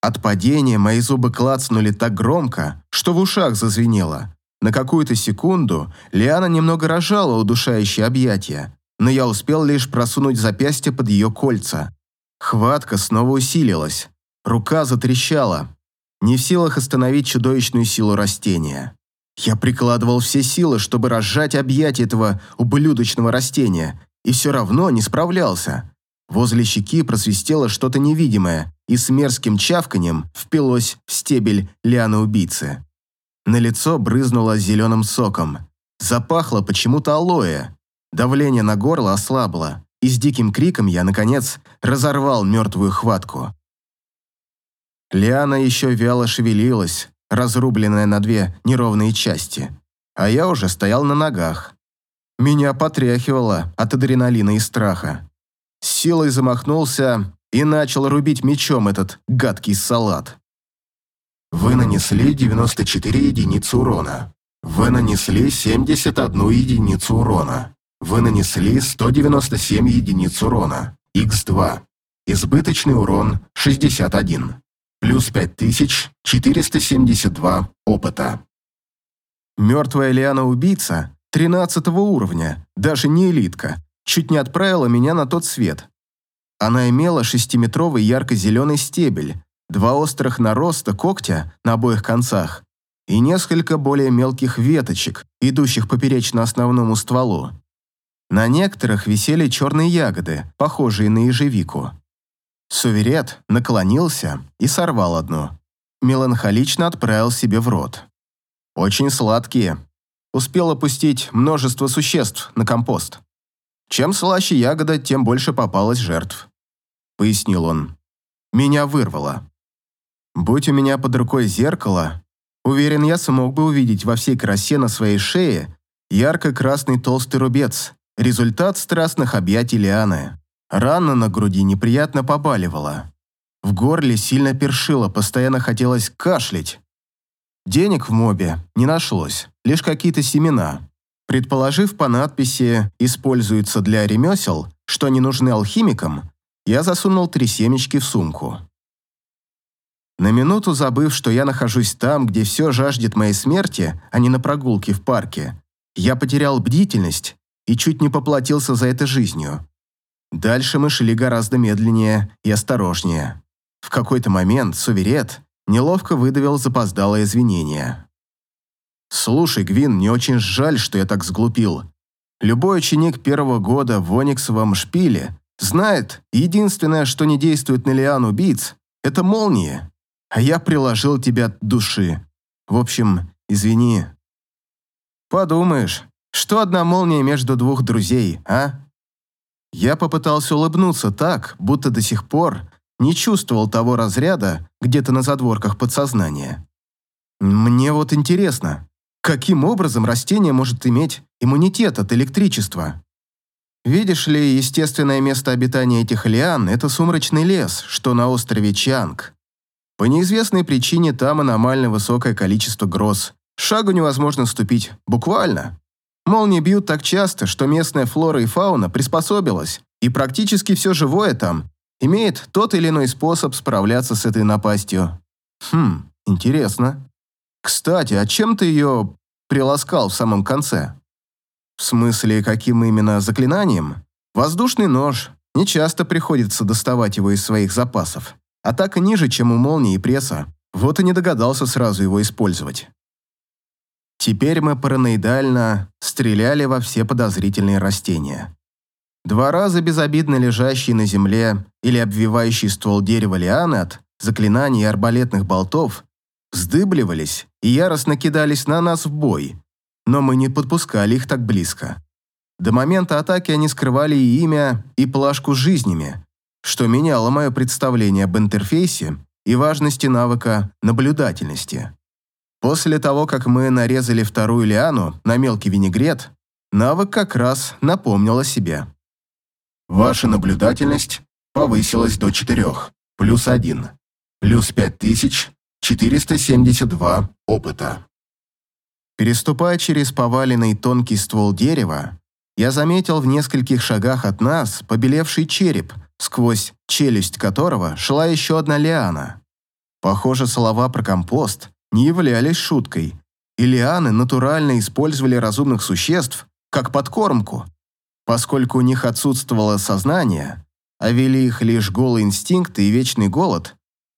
От падения мои зубы клацнули так громко, что в ушах зазвенело. На какую-то секунду Лиана немного рожала удушающее объятие, но я успел лишь просунуть запястье под ее кольца. Хватка снова усилилась. Рука затрещала, не в силах остановить чудовищную силу растения. Я прикладывал все силы, чтобы разжать объятия этого ублюдочного растения, и все равно не справлялся. Возле щеки просвистело что-то невидимое и с мерзким чавканем впилось в стебель лианы-убийцы. На лицо брызнуло зеленым соком. Запахло почему-то алоэ. Давление на горло ослабло, и с диким криком я, наконец, разорвал мертвую хватку. Лиана еще вяло шевелилась, разрубленная на две неровные части, а я уже стоял на ногах. Меня потряхивало от адреналина и страха. С силой замахнулся и начал рубить мечом этот гадкий салат. Вы нанесли 94 единицы урона. Вы нанесли 71 единицу урона. Вы нанесли 197 единиц урона. Х2. Избыточный урон 61. Плюс 5472 опыта. Мертвая Лиана-убийца 13 уровня, даже не элитка, чуть не отправила меня на тот свет. Она имела шестиметровый ярко-зеленый стебель, два острых нароста когтя на обоих концах и несколько более мелких веточек, идущих поперечно основному стволу. На некоторых висели черные ягоды, похожие на ежевику. Суверет наклонился и сорвал одну. Меланхолично отправил себе в рот. Очень сладкие. Успел опустить множество существ на компост. Чем слаще ягода, тем больше попалось жертв. Пояснил он. Меня вырвало. Будь у меня под рукой зеркало, уверен, я смог бы увидеть во всей красе на своей шее ярко-красный толстый рубец, результат страстных объятий Лианы. Рана на груди неприятно побаливала. В горле сильно першило, постоянно хотелось кашлять. Денег в мобе не нашлось, лишь какие-то семена. Предположив по надписи «Используются для ремесел», что они нужны алхимикам, я засунул три семечки в сумку. На минуту забыв, что я нахожусь там, где все жаждет моей смерти, а не на прогулке в парке, я потерял бдительность и чуть не поплатился за это жизнью. Дальше мы шли гораздо медленнее и осторожнее. В какой-то момент Суверет неловко выдавил запоздалое извинение. «Слушай, Гвин, мне очень жаль, что я так сглупил. Любой ученик первого года в Ониксовом шпиле знает, единственное, что не действует на лиан убийц, это молнии, а я приложил тебя от души. В общем, извини». «Подумаешь, что одна молния между двух друзей, а?» Я попытался улыбнуться так, будто до сих пор не чувствовал того разряда где-то на задворках подсознания. Мне вот интересно, каким образом растение может иметь иммунитет от электричества? Видишь ли, естественное место обитания этих лиан – это сумрачный лес, что на острове Чанг. По неизвестной причине там аномально высокое количество гроз. Шагу невозможно ступить, буквально. Молнии бьют так часто, что местная флора и фауна приспособилась, и практически все живое там имеет тот или иной способ справляться с этой напастью. Хм, интересно. Кстати, а чем ты ее приласкал в самом конце? В смысле, каким именно заклинанием? Воздушный нож. Не часто приходится доставать его из своих запасов. Атака ниже, чем у молнии и пресса. Вот и не догадался сразу его использовать. Теперь мы параноидально стреляли во все подозрительные растения. Два раза безобидно лежащий на земле или обвивающий ствол дерева лианы от заклинаний и арбалетных болтов вздыбливались и яростно кидались на нас в бой, но мы не подпускали их так близко. До момента атаки они скрывали и имя, и плашку с жизнями, что меняло мое представление об интерфейсе и важности навыка наблюдательности. После того, как мы нарезали вторую лиану на мелкий винегрет, навык как раз напомнил о себе. Ваша наблюдательность повысилась до 4, плюс 1, плюс 5472 опыта. Переступая через поваленный тонкий ствол дерева, я заметил в нескольких шагах от нас побелевший череп, сквозь челюсть которого шла еще одна лиана. Похоже, слова про компост не являлись шуткой, и лианы натурально использовали разумных существ как подкормку. Поскольку у них отсутствовало сознание, а вели их лишь голые инстинкты и вечный голод,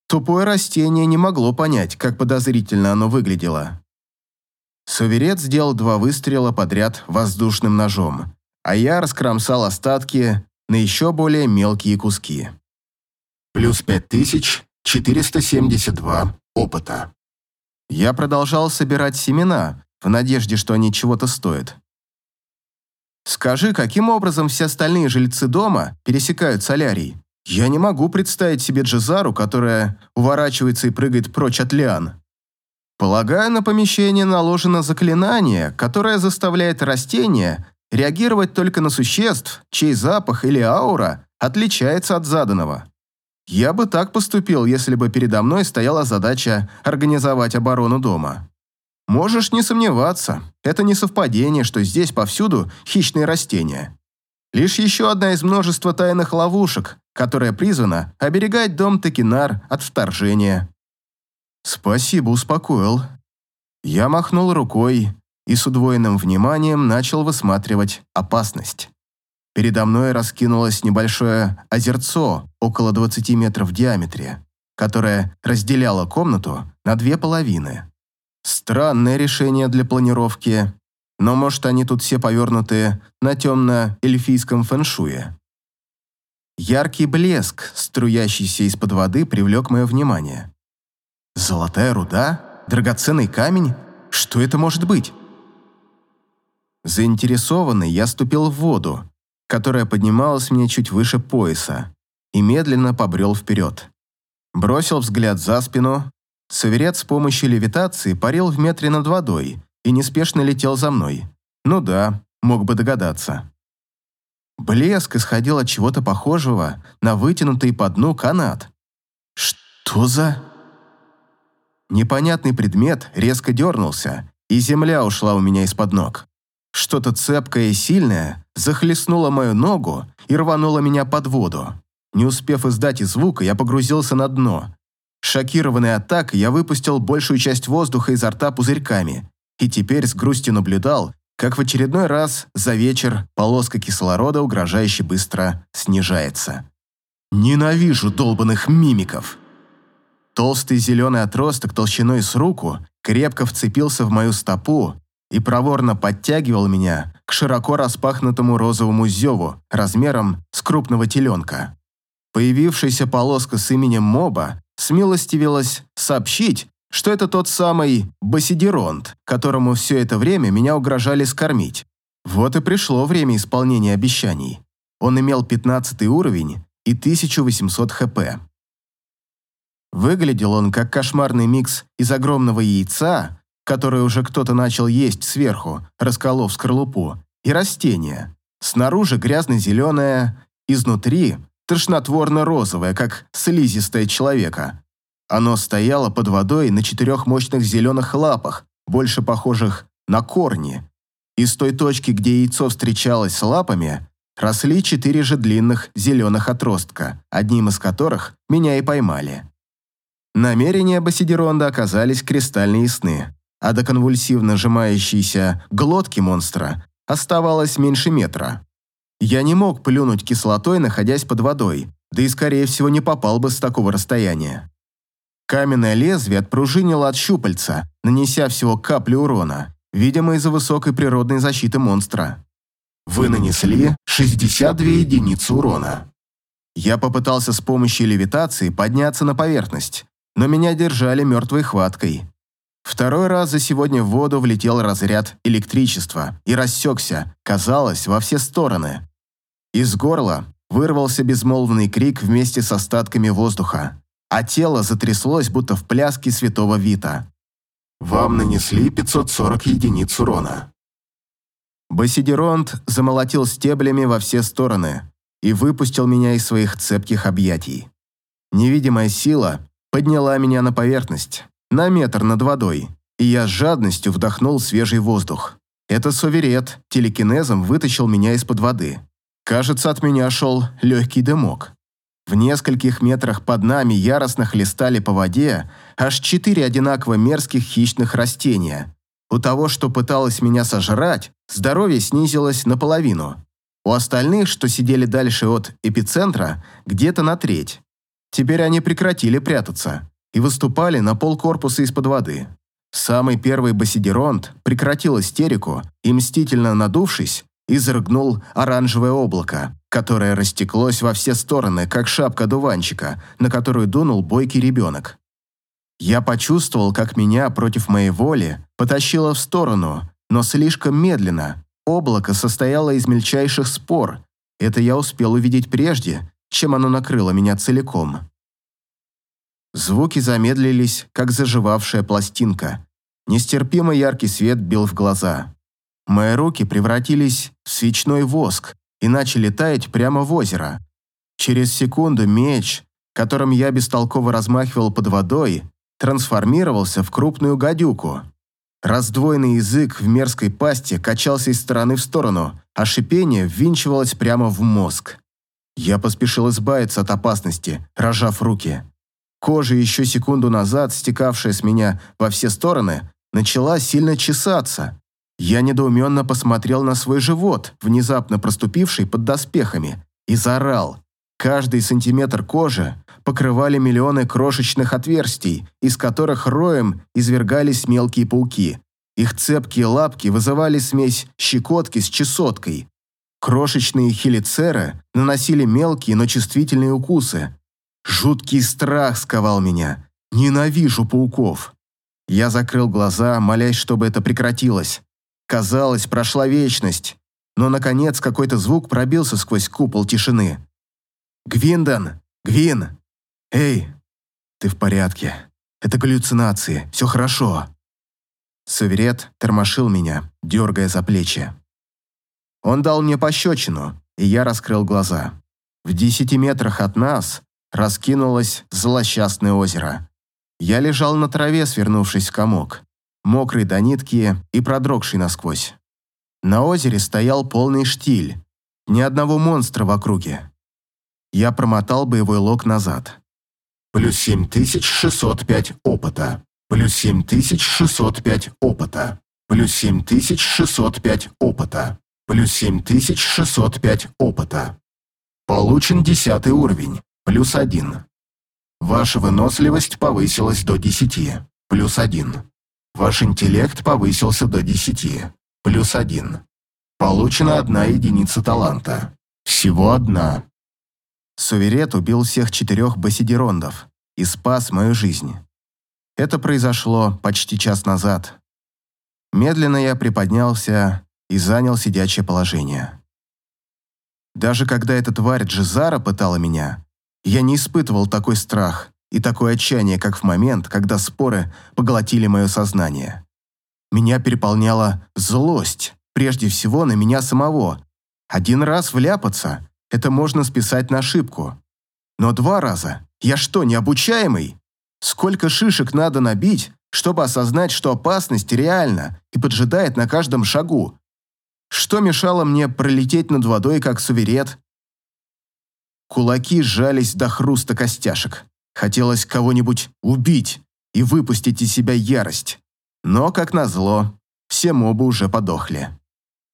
тупое растение не могло понять, как подозрительно оно выглядело. Суверет сделал два выстрела подряд воздушным ножом, а я раскромсал остатки на еще более мелкие куски. Плюс 5472 опыта. Я продолжал собирать семена, в надежде, что они чего-то стоят. Скажи, каким образом все остальные жильцы дома пересекают солярий? Я не могу представить себе Джезару, которая уворачивается и прыгает прочь от лиан. Полагаю, на помещение наложено заклинание, которое заставляет растения реагировать только на существ, чей запах или аура отличается от заданного. Я бы так поступил, если бы передо мной стояла задача организовать оборону дома. Можешь не сомневаться, это не совпадение, что здесь повсюду хищные растения. Лишь еще одна из множества тайных ловушек, которая призвана оберегать дом Текинар от вторжения. Спасибо, успокоил. Я махнул рукой и с удвоенным вниманием начал высматривать опасность. Передо мной раскинулось небольшое озерцо около 20 метров в диаметре, которое разделяло комнату на две половины. Странное решение для планировки, но может они тут все повернуты на темно-эльфийском фэншуе. Яркий блеск, струящийся из-под воды, привлек мое внимание. Золотая руда? Драгоценный камень? Что это может быть? Заинтересованный, я ступил в воду, которая поднималась мне чуть выше пояса, и медленно побрел вперед. Бросил взгляд за спину. Саверет с помощью левитации парил в метре над водой и неспешно летел за мной. Ну да, мог бы догадаться. Блеск исходил от чего-то похожего на вытянутый по дну канат. Что за... Непонятный предмет резко дернулся, и земля ушла у меня из-под ног. Что-то цепкое и сильное захлестнуло мою ногу и рвануло меня под воду. Не успев издать и звука, я погрузился на дно. Шокированный атакой, я выпустил большую часть воздуха изо рта пузырьками и теперь с грустью наблюдал, как в очередной раз за вечер полоска кислорода угрожающе быстро снижается. Ненавижу долбанных мимиков. Толстый зеленый отросток толщиной с руку крепко вцепился в мою стопу и проворно подтягивал меня к широко распахнутому розовому зеву размером с крупного теленка. Появившаяся полоска с именем моба смилостивилась сообщить, что это тот самый Басидеронт, которому все это время меня угрожали скормить. Вот и пришло время исполнения обещаний. Он имел 15 уровень и 1800 хп. Выглядел он как кошмарный микс из огромного яйца, которое уже кто-то начал есть сверху, расколов скорлупу, и растения. Снаружи грязно-зеленое, изнутри тошнотворно-розовое, как слизистое человека. Оно стояло под водой на четырех мощных зеленых лапах, больше похожих на корни. И с той точки, где яйцо встречалось с лапами, росли четыре же длинных зеленых отростка, одним из которых меня и поймали. Намерения Басидеронда оказались кристально ясны, а до конвульсивно сжимающейся глотки монстра оставалось меньше метра. Я не мог плюнуть кислотой, находясь под водой, да и, скорее всего, не попал бы с такого расстояния. Каменное лезвие отпружинило от щупальца, нанеся всего каплю урона, видимо, из-за высокой природной защиты монстра. Вы нанесли 62 единицы урона. Я попытался с помощью левитации подняться на поверхность, но меня держали мертвой хваткой. Второй раз за сегодня в воду влетел разряд электричества и рассекся, казалось, во все стороны. Из горла вырвался безмолвный крик вместе с остатками воздуха, а тело затряслось, будто в пляске святого Вита. Вам нанесли 540 единиц урона. Басидеронт замолотил стеблями во все стороны и выпустил меня из своих цепких объятий. Невидимая сила подняла меня на поверхность, на метр над водой, и я с жадностью вдохнул свежий воздух. Это суверет телекинезом вытащил меня из-под воды. Кажется, от меня шел легкий дымок. В нескольких метрах под нами яростно хлестали по воде аж четыре одинаково мерзких хищных растения. У того, что пыталось меня сожрать, здоровье снизилось наполовину. У остальных, что сидели дальше от эпицентра, где-то на треть. Теперь они прекратили прятаться и выступали на полкорпуса из-под воды. Самый первый басидеронт прекратил истерику и, мстительно надувшись, изрыгнул оранжевое облако, которое растеклось во все стороны, как шапка дуванчика, на которую дунул бойкий ребенок. Я почувствовал, как меня против моей воли потащило в сторону, но слишком медленно. Облако состояло из мельчайших спор. Это я успел увидеть прежде, чем оно накрыло меня целиком. Звуки замедлились, как заживавшая пластинка. Нестерпимо яркий свет бил в глаза. Мои руки превратились в свечной воск и начали таять прямо в озеро. Через секунду меч, которым я бестолково размахивал под водой, трансформировался в крупную гадюку. Раздвоенный язык в мерзкой пасти качался из стороны в сторону, а шипение ввинчивалось прямо в мозг. Я поспешил избавиться от опасности, рожав руки. Кожа, еще секунду назад стекавшая с меня во все стороны, начала сильно чесаться. Я недоуменно посмотрел на свой живот, внезапно проступивший под доспехами, и заорал. Каждый сантиметр кожи покрывали миллионы крошечных отверстий, из которых роем извергались мелкие пауки. Их цепкие лапки вызывали смесь щекотки с чесоткой, Крошечные хелицеры наносили мелкие, но чувствительные укусы. Жуткий страх сковал меня. Ненавижу пауков. Я закрыл глаза, молясь, чтобы это прекратилось. Казалось, прошла вечность. Но, наконец, какой-то звук пробился сквозь купол тишины. «Гвиндон! Гвин! Эй! Ты в порядке. Это галлюцинации. Все хорошо». Саверет тормошил меня, дергая за плечи. Он дал мне пощечину, и я раскрыл глаза. В десяти метрах от нас раскинулось злосчастное озеро. Я лежал на траве, свернувшись в комок, мокрый до нитки и продрогший насквозь. На озере стоял полный штиль, ни одного монстра в округе. Я промотал боевой лог назад. Плюс 7605 опыта. Плюс 7605 опыта. Плюс 7605 опыта плюс 7605 опыта. Получен 10 уровень, плюс 1. Ваша выносливость повысилась до 10, плюс 1. Ваш интеллект повысился до 10, плюс 1. Получена одна единица таланта. Всего одна. Суверет убил всех четырех басидерондов и спас мою жизнь. Это произошло почти час назад. Медленно я приподнялся и занял сидячее положение. Даже когда эта тварь Джизара пытала меня, я не испытывал такой страх и такое отчаяние, как в момент, когда споры поглотили мое сознание. Меня переполняла злость, прежде всего на меня самого. Один раз вляпаться – это можно списать на ошибку. Но два раза? Я что, необучаемый? Сколько шишек надо набить, чтобы осознать, что опасность реальна и поджидает на каждом шагу? Что мешало мне пролететь над водой, как суверет? Кулаки сжались до хруста костяшек. Хотелось кого-нибудь убить и выпустить из себя ярость. Но, как назло, все мобы уже подохли.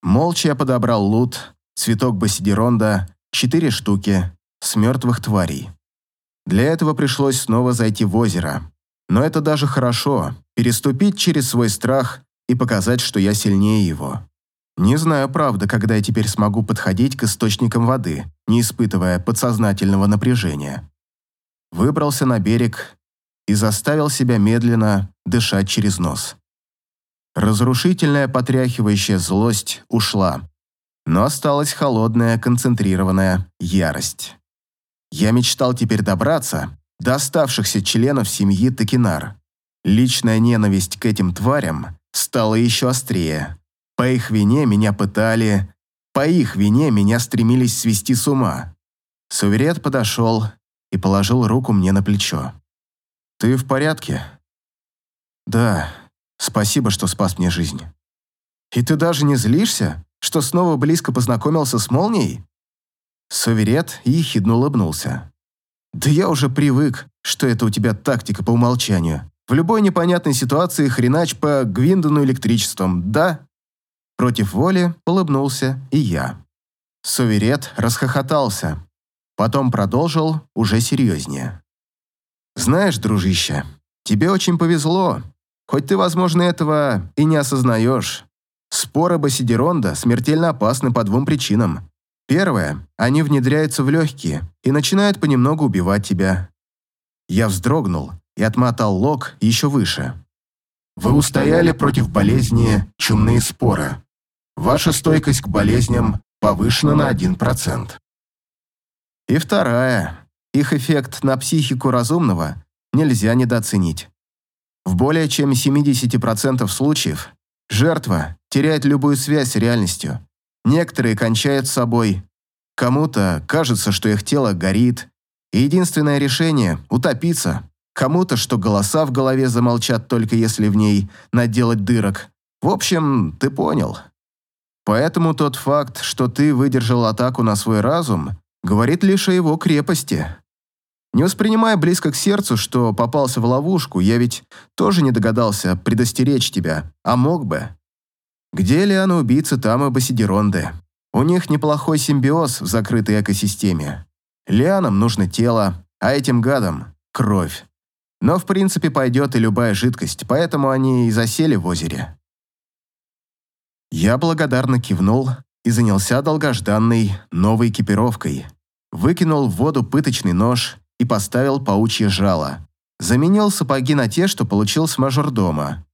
Молча я подобрал лут, цветок басидеронда, четыре штуки, с мертвых тварей. Для этого пришлось снова зайти в озеро. Но это даже хорошо, переступить через свой страх и показать, что я сильнее его. Не знаю, правда, когда я теперь смогу подходить к источникам воды, не испытывая подсознательного напряжения. Выбрался на берег и заставил себя медленно дышать через нос. Разрушительная потряхивающая злость ушла, но осталась холодная концентрированная ярость. Я мечтал теперь добраться до оставшихся членов семьи Токинар. Личная ненависть к этим тварям стала еще острее. По их вине меня пытали, по их вине меня стремились свести с ума. Суверет подошел и положил руку мне на плечо. «Ты в порядке?» «Да, спасибо, что спас мне жизнь». «И ты даже не злишься, что снова близко познакомился с молнией?» Суверет ехидно улыбнулся. «Да я уже привык, что это у тебя тактика по умолчанию. В любой непонятной ситуации хренач по Гвиндону электричеством, да?» Против воли улыбнулся и я. Суверет расхохотался. Потом продолжил уже серьезнее. «Знаешь, дружище, тебе очень повезло. Хоть ты, возможно, этого и не осознаешь. Споры Басидеронда смертельно опасны по двум причинам. Первое, они внедряются в легкие и начинают понемногу убивать тебя. Я вздрогнул и отмотал лог еще выше. Вы устояли против болезни чумные споры. Ваша стойкость к болезням повышена на 1%. И вторая. Их эффект на психику разумного нельзя недооценить. В более чем 70% случаев жертва теряет любую связь с реальностью Некоторые кончают с собой. Кому-то кажется, что их тело горит. И единственное решение – утопиться. Кому-то, что голоса в голове замолчат только если в ней наделать дырок. В общем, ты понял. Поэтому тот факт, что ты выдержал атаку на свой разум, говорит лишь о его крепости. Не воспринимая близко к сердцу, что попался в ловушку, я ведь тоже не догадался предостеречь тебя, а мог бы. Где лианы-убийцы, там и басидеронды. У них неплохой симбиоз в закрытой экосистеме. Лианам нужно тело, а этим гадам – кровь. Но в принципе пойдет и любая жидкость, поэтому они и засели в озере. Я благодарно кивнул и занялся долгожданной новой экипировкой. Выкинул в воду пыточный нож и поставил паучье жало. Заменил сапоги на те, что получил с мажордома.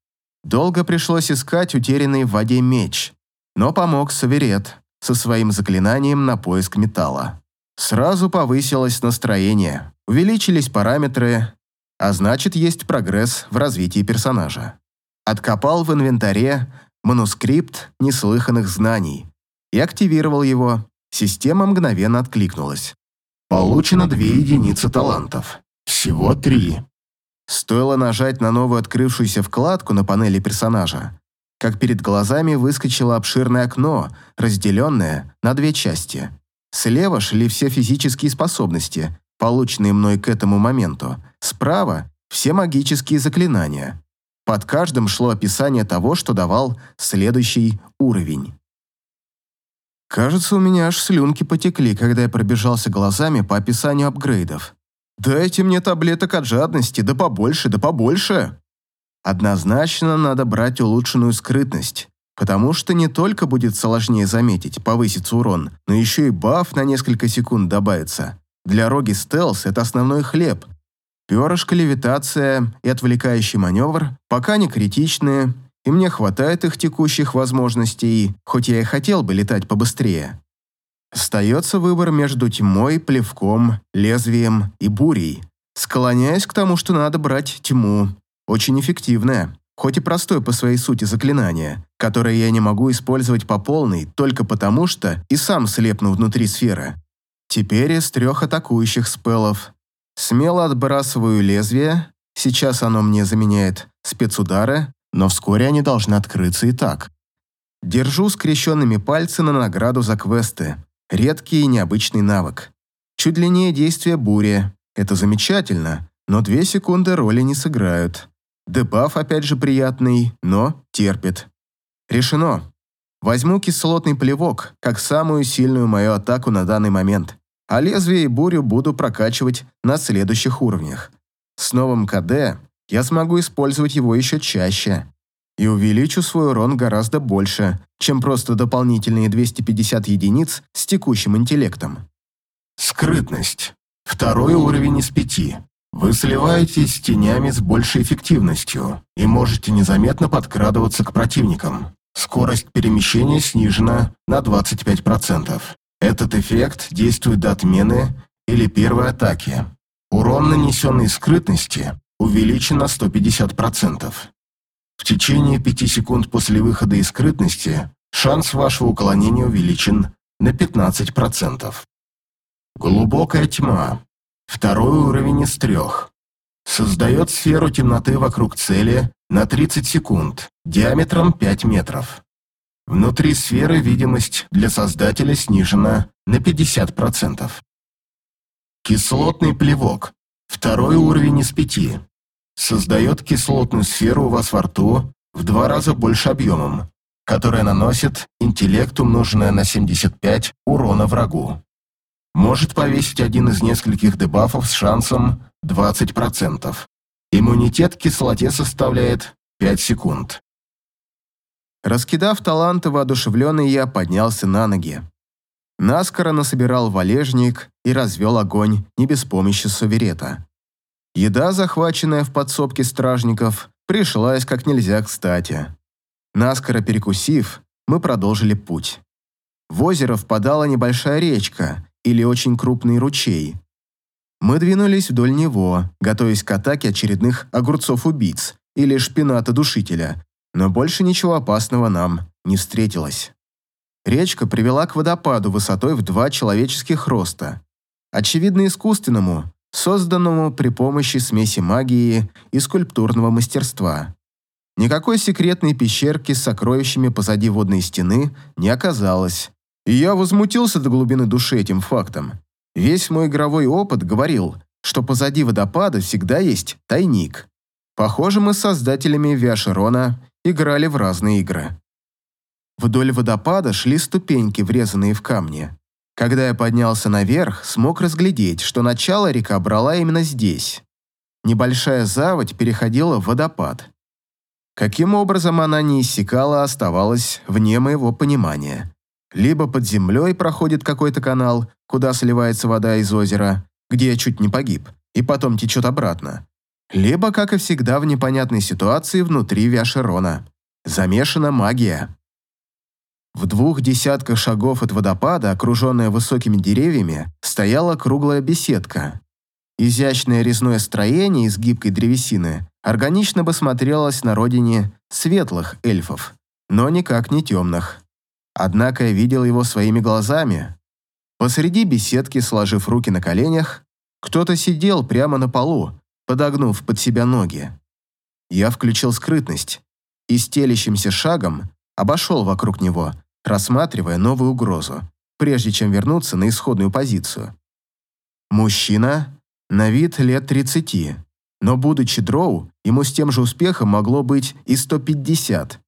Долго пришлось искать утерянный в воде меч, но помог Саверет со своим заклинанием на поиск металла. Сразу повысилось настроение, увеличились параметры, а значит, есть прогресс в развитии персонажа. Откопал в инвентаре манускрипт неслыханных знаний и активировал его. Система мгновенно откликнулась. Получено две единицы талантов. Всего три. Стоило нажать на новую открывшуюся вкладку на панели персонажа, как перед глазами выскочило обширное окно, разделенное на две части. Слева шли все физические способности, полученные мной к этому моменту. Справа – все магические заклинания. Под каждым шло описание того, что давал следующий уровень. Кажется, у меня аж слюнки потекли, когда я пробежался глазами по описанию апгрейдов. Дайте мне таблеток от жадности, да побольше, да побольше. Однозначно надо брать улучшенную скрытность, потому что не только будет сложнее заметить, повысится урон, но еще и баф на несколько секунд добавится. Для роги стелс это основной хлеб. Перышко, левитация и отвлекающий маневр пока не критичные, и мне хватает их текущих возможностей, хоть я и хотел бы летать побыстрее. Остается выбор между тьмой, плевком, лезвием и бурей. Склоняюсь к тому, что надо брать тьму. Очень эффективное, хоть и простое по своей сути заклинание, которое я не могу использовать по полной только потому, что и сам слепну внутри сферы. Теперь из трех атакующих спеллов. Смело отбрасываю лезвие, сейчас оно мне заменяет спецудары, но вскоре они должны открыться и так. Держу скрещенными пальцы на награду за квесты. Редкий и необычный навык. Чуть длиннее действия бури. Это замечательно, но две секунды роли не сыграют. Дебаф опять же приятный, но терпит. Решено. Возьму кислотный плевок, как самую сильную мою атаку на данный момент, а лезвие и бурю буду прокачивать на следующих уровнях. С новым КД я смогу использовать его еще чаще и увеличу свой урон гораздо больше, чем просто дополнительные 250 единиц с текущим интеллектом. Скрытность. Второй уровень из пяти. Вы сливаетесь с тенями с большей эффективностью и можете незаметно подкрадываться к противникам. Скорость перемещения снижена на 25%. Этот эффект действует до отмены или первой атаки. Урон, нанесенный скрытности, увеличен на 150%. В течение 5 секунд после выхода из скрытности шанс вашего уклонения увеличен на 15%. Глубокая тьма. Второй уровень из трех. Создает сферу темноты вокруг цели на 30 секунд, диаметром 5 метров. Внутри сферы видимость для создателя снижена на 50%. Кислотный плевок. Второй уровень из пяти создает кислотную сферу у вас во рту в два раза больше объемом, которая наносит интеллект, умноженное на 75 урона врагу. Может повесить один из нескольких дебафов с шансом 20%. Иммунитет к кислоте составляет 5 секунд. Раскидав таланты, воодушевленный я поднялся на ноги. Наскоро насобирал валежник и развел огонь не без помощи суверета. Еда, захваченная в подсобке стражников, пришлась как нельзя кстати. Наскоро перекусив, мы продолжили путь. В озеро впадала небольшая речка или очень крупный ручей. Мы двинулись вдоль него, готовясь к атаке очередных огурцов-убийц или шпината-душителя, но больше ничего опасного нам не встретилось. Речка привела к водопаду высотой в два человеческих роста. Очевидно искусственному, созданному при помощи смеси магии и скульптурного мастерства. Никакой секретной пещерки с сокровищами позади водной стены не оказалось. И я возмутился до глубины души этим фактом. Весь мой игровой опыт говорил, что позади водопада всегда есть тайник. Похоже, мы с создателями Виашерона играли в разные игры. Вдоль водопада шли ступеньки, врезанные в камни. Когда я поднялся наверх, смог разглядеть, что начало река брала именно здесь. Небольшая заводь переходила в водопад. Каким образом она не иссякала, оставалась вне моего понимания. Либо под землей проходит какой-то канал, куда сливается вода из озера, где я чуть не погиб, и потом течет обратно. Либо, как и всегда в непонятной ситуации, внутри Виашерона. Замешана магия. В двух десятках шагов от водопада, окруженная высокими деревьями, стояла круглая беседка. Изящное резное строение из гибкой древесины органично бы смотрелось на родине светлых эльфов, но никак не темных. Однако я видел его своими глазами. Посреди беседки, сложив руки на коленях, кто-то сидел прямо на полу, подогнув под себя ноги. Я включил скрытность и стелящимся шагом обошел вокруг него, рассматривая новую угрозу, прежде чем вернуться на исходную позицию. Мужчина, на вид лет 30, но будучи дроу, ему с тем же успехом могло быть и 150.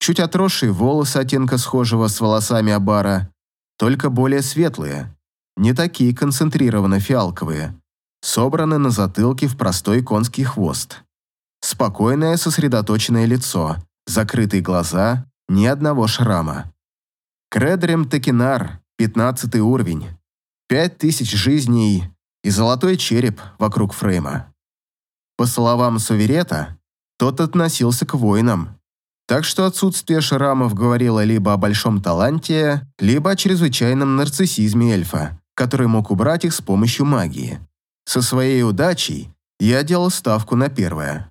Чуть отросшие волосы оттенка схожего с волосами Абара, только более светлые, не такие концентрированно фиалковые. Собраны на затылке в простой конский хвост. Спокойное сосредоточенное лицо, закрытые глаза, ни одного шрама. Кредрем Текинар, 15 уровень. Пять тысяч жизней и золотой череп вокруг фрейма. По словам Суверета, тот относился к воинам, так что отсутствие шрамов говорило либо о большом таланте, либо о чрезвычайном нарциссизме эльфа, который мог убрать их с помощью магии. Со своей удачей я делал ставку на первое.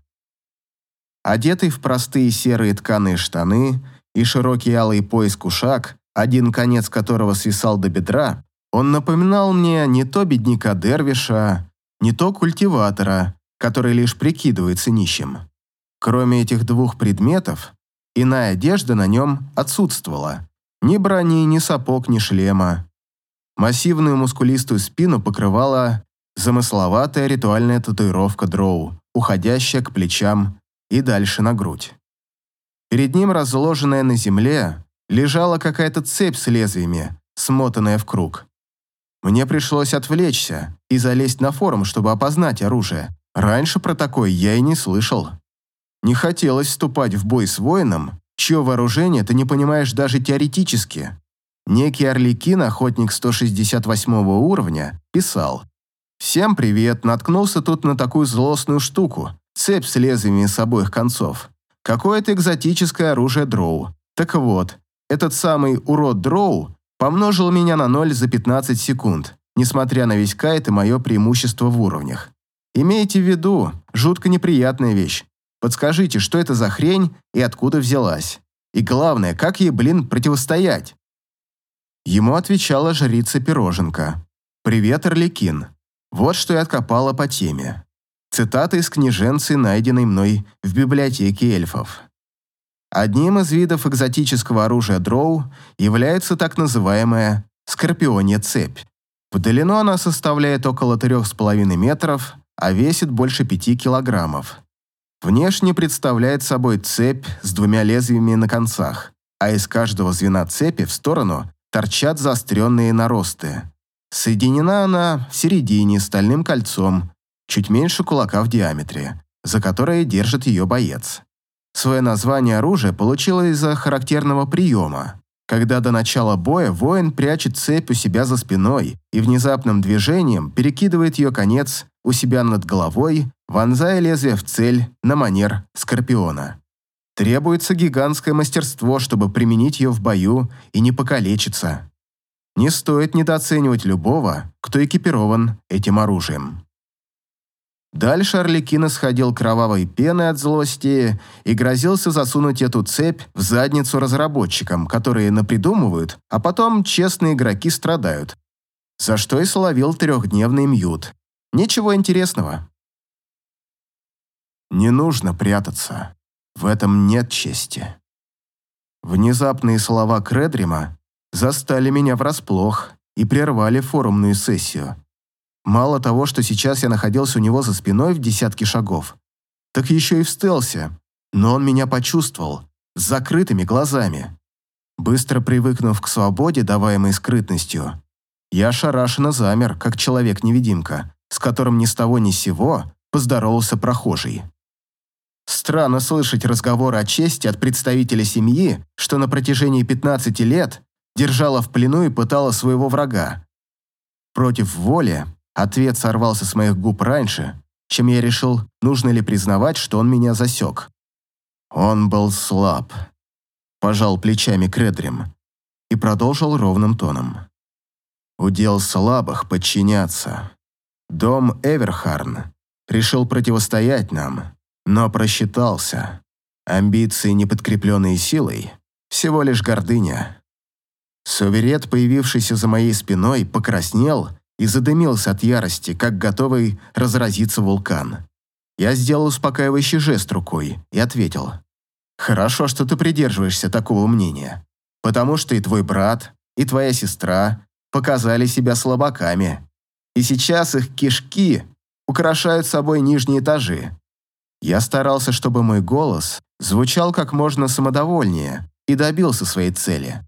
Одетый в простые серые тканые штаны и широкий алый пояс-кушак, один конец которого свисал до бедра, он напоминал мне не то бедняка Дервиша, не то культиватора, который лишь прикидывается нищим. Кроме этих двух предметов, иная одежда на нем отсутствовала. Ни брони, ни сапог, ни шлема. Массивную мускулистую спину покрывала замысловатая ритуальная татуировка дроу, уходящая к плечам и дальше на грудь. Перед ним, разложенная на земле, лежала какая-то цепь с лезвиями, смотанная в круг. Мне пришлось отвлечься и залезть на форум, чтобы опознать оружие. Раньше про такое я и не слышал. Не хотелось вступать в бой с воином, чье вооружение ты не понимаешь даже теоретически. Некий Орликин, охотник 168 уровня, писал. «Всем привет, наткнулся тут на такую злостную штуку. Цепь с лезвиями с обоих концов. Какое-то экзотическое оружие дроу. Так вот, этот самый урод дроу помножил меня на ноль за 15 секунд, несмотря на весь кайт и мое преимущество в уровнях. Имейте в виду, жутко неприятная вещь. Подскажите, что это за хрень и откуда взялась? И главное, как ей, блин, противостоять? Ему отвечала жрица Пироженка. «Привет, Орликин. Вот что я откопала по теме. Цитата из книженцы, найденной мной в библиотеке эльфов. Одним из видов экзотического оружия дроу является так называемая «скорпионья цепь». В длину она составляет около 3,5 метров, а весит больше 5 килограммов. Внешне представляет собой цепь с двумя лезвиями на концах, а из каждого звена цепи в сторону торчат заостренные наросты. Соединена она в середине стальным кольцом, чуть меньше кулака в диаметре, за которое держит ее боец. Свое название оружия получило из-за характерного приема, когда до начала боя воин прячет цепь у себя за спиной и внезапным движением перекидывает ее конец у себя над головой, вонзая лезвие в цель на манер скорпиона. Требуется гигантское мастерство, чтобы применить ее в бою и не покалечиться. Не стоит недооценивать любого, кто экипирован этим оружием. Дальше Орликин исходил кровавой пены от злости и грозился засунуть эту цепь в задницу разработчикам, которые напридумывают, а потом честные игроки страдают. За что и словил трехдневный мьют. Ничего интересного. Не нужно прятаться. В этом нет чести. Внезапные слова Кредрима застали меня врасплох и прервали форумную сессию. Мало того, что сейчас я находился у него за спиной в десятке шагов, так еще и в стелсе, но он меня почувствовал, с закрытыми глазами. Быстро привыкнув к свободе, даваемой скрытностью, я ошарашенно замер, как человек-невидимка, с которым ни с того ни с сего поздоровался прохожий. Странно слышать разговоры о чести от представителя семьи, что на протяжении 15 лет держала в плену и пытала своего врага. Против воли ответ сорвался с моих губ раньше, чем я решил, нужно ли признавать, что он меня засек. Он был слаб. Пожал плечами Кредрим и продолжил ровным тоном. Удел слабых подчиняться. Дом Эверхарн решил противостоять нам, но просчитался. Амбиции, не подкрепленные силой, всего лишь гордыня. Суверет, появившийся за моей спиной, покраснел и задымился от ярости, как готовый разразиться вулкан. Я сделал успокаивающий жест рукой и ответил. «Хорошо, что ты придерживаешься такого мнения, потому что и твой брат, и твоя сестра показали себя слабаками и сейчас их кишки украшают собой нижние этажи. Я старался, чтобы мой голос звучал как можно самодовольнее и добился своей цели.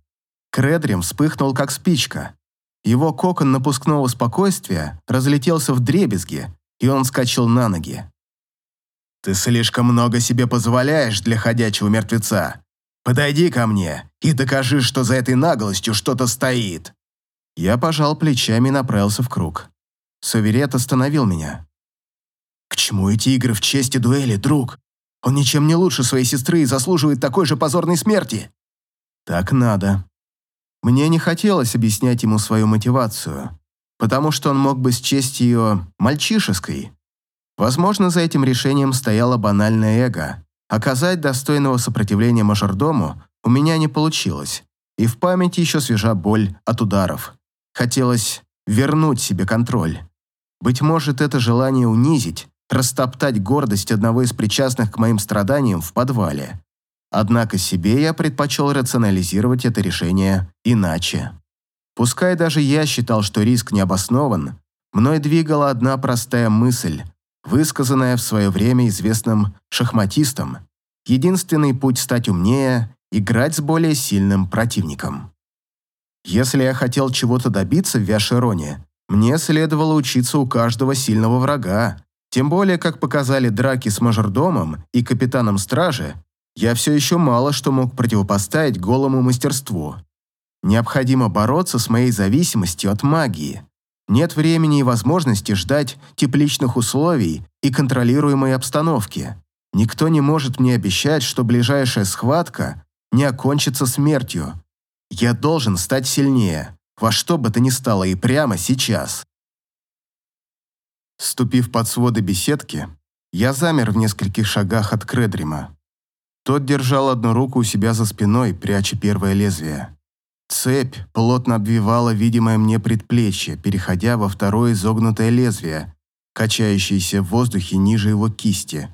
Кредрим вспыхнул, как спичка. Его кокон напускного спокойствия разлетелся в дребезги, и он скачал на ноги. «Ты слишком много себе позволяешь для ходячего мертвеца. Подойди ко мне и докажи, что за этой наглостью что-то стоит». Я пожал плечами и направился в круг. Суверет остановил меня. «К чему эти игры в честь и дуэли, друг? Он ничем не лучше своей сестры и заслуживает такой же позорной смерти». «Так надо». Мне не хотелось объяснять ему свою мотивацию, потому что он мог бы счесть ее мальчишеской. Возможно, за этим решением стояло банальное эго. Оказать достойного сопротивления мажордому у меня не получилось, и в памяти еще свежа боль от ударов. Хотелось вернуть себе контроль. Быть может, это желание унизить, растоптать гордость одного из причастных к моим страданиям в подвале. Однако себе я предпочел рационализировать это решение иначе. Пускай даже я считал, что риск не обоснован, мной двигала одна простая мысль, высказанная в свое время известным шахматистом. Единственный путь стать умнее – играть с более сильным противником. Если я хотел чего-то добиться в Виашероне, мне следовало учиться у каждого сильного врага, тем более, как показали драки с мажордомом и капитаном стражи, я все еще мало что мог противопоставить голому мастерству. Необходимо бороться с моей зависимостью от магии. Нет времени и возможности ждать тепличных условий и контролируемой обстановки. Никто не может мне обещать, что ближайшая схватка не окончится смертью. Я должен стать сильнее, во что бы то ни стало и прямо сейчас. Ступив под своды беседки, я замер в нескольких шагах от Кредрима. Тот держал одну руку у себя за спиной, пряча первое лезвие. Цепь плотно обвивала видимое мне предплечье, переходя во второе изогнутое лезвие, качающееся в воздухе ниже его кисти.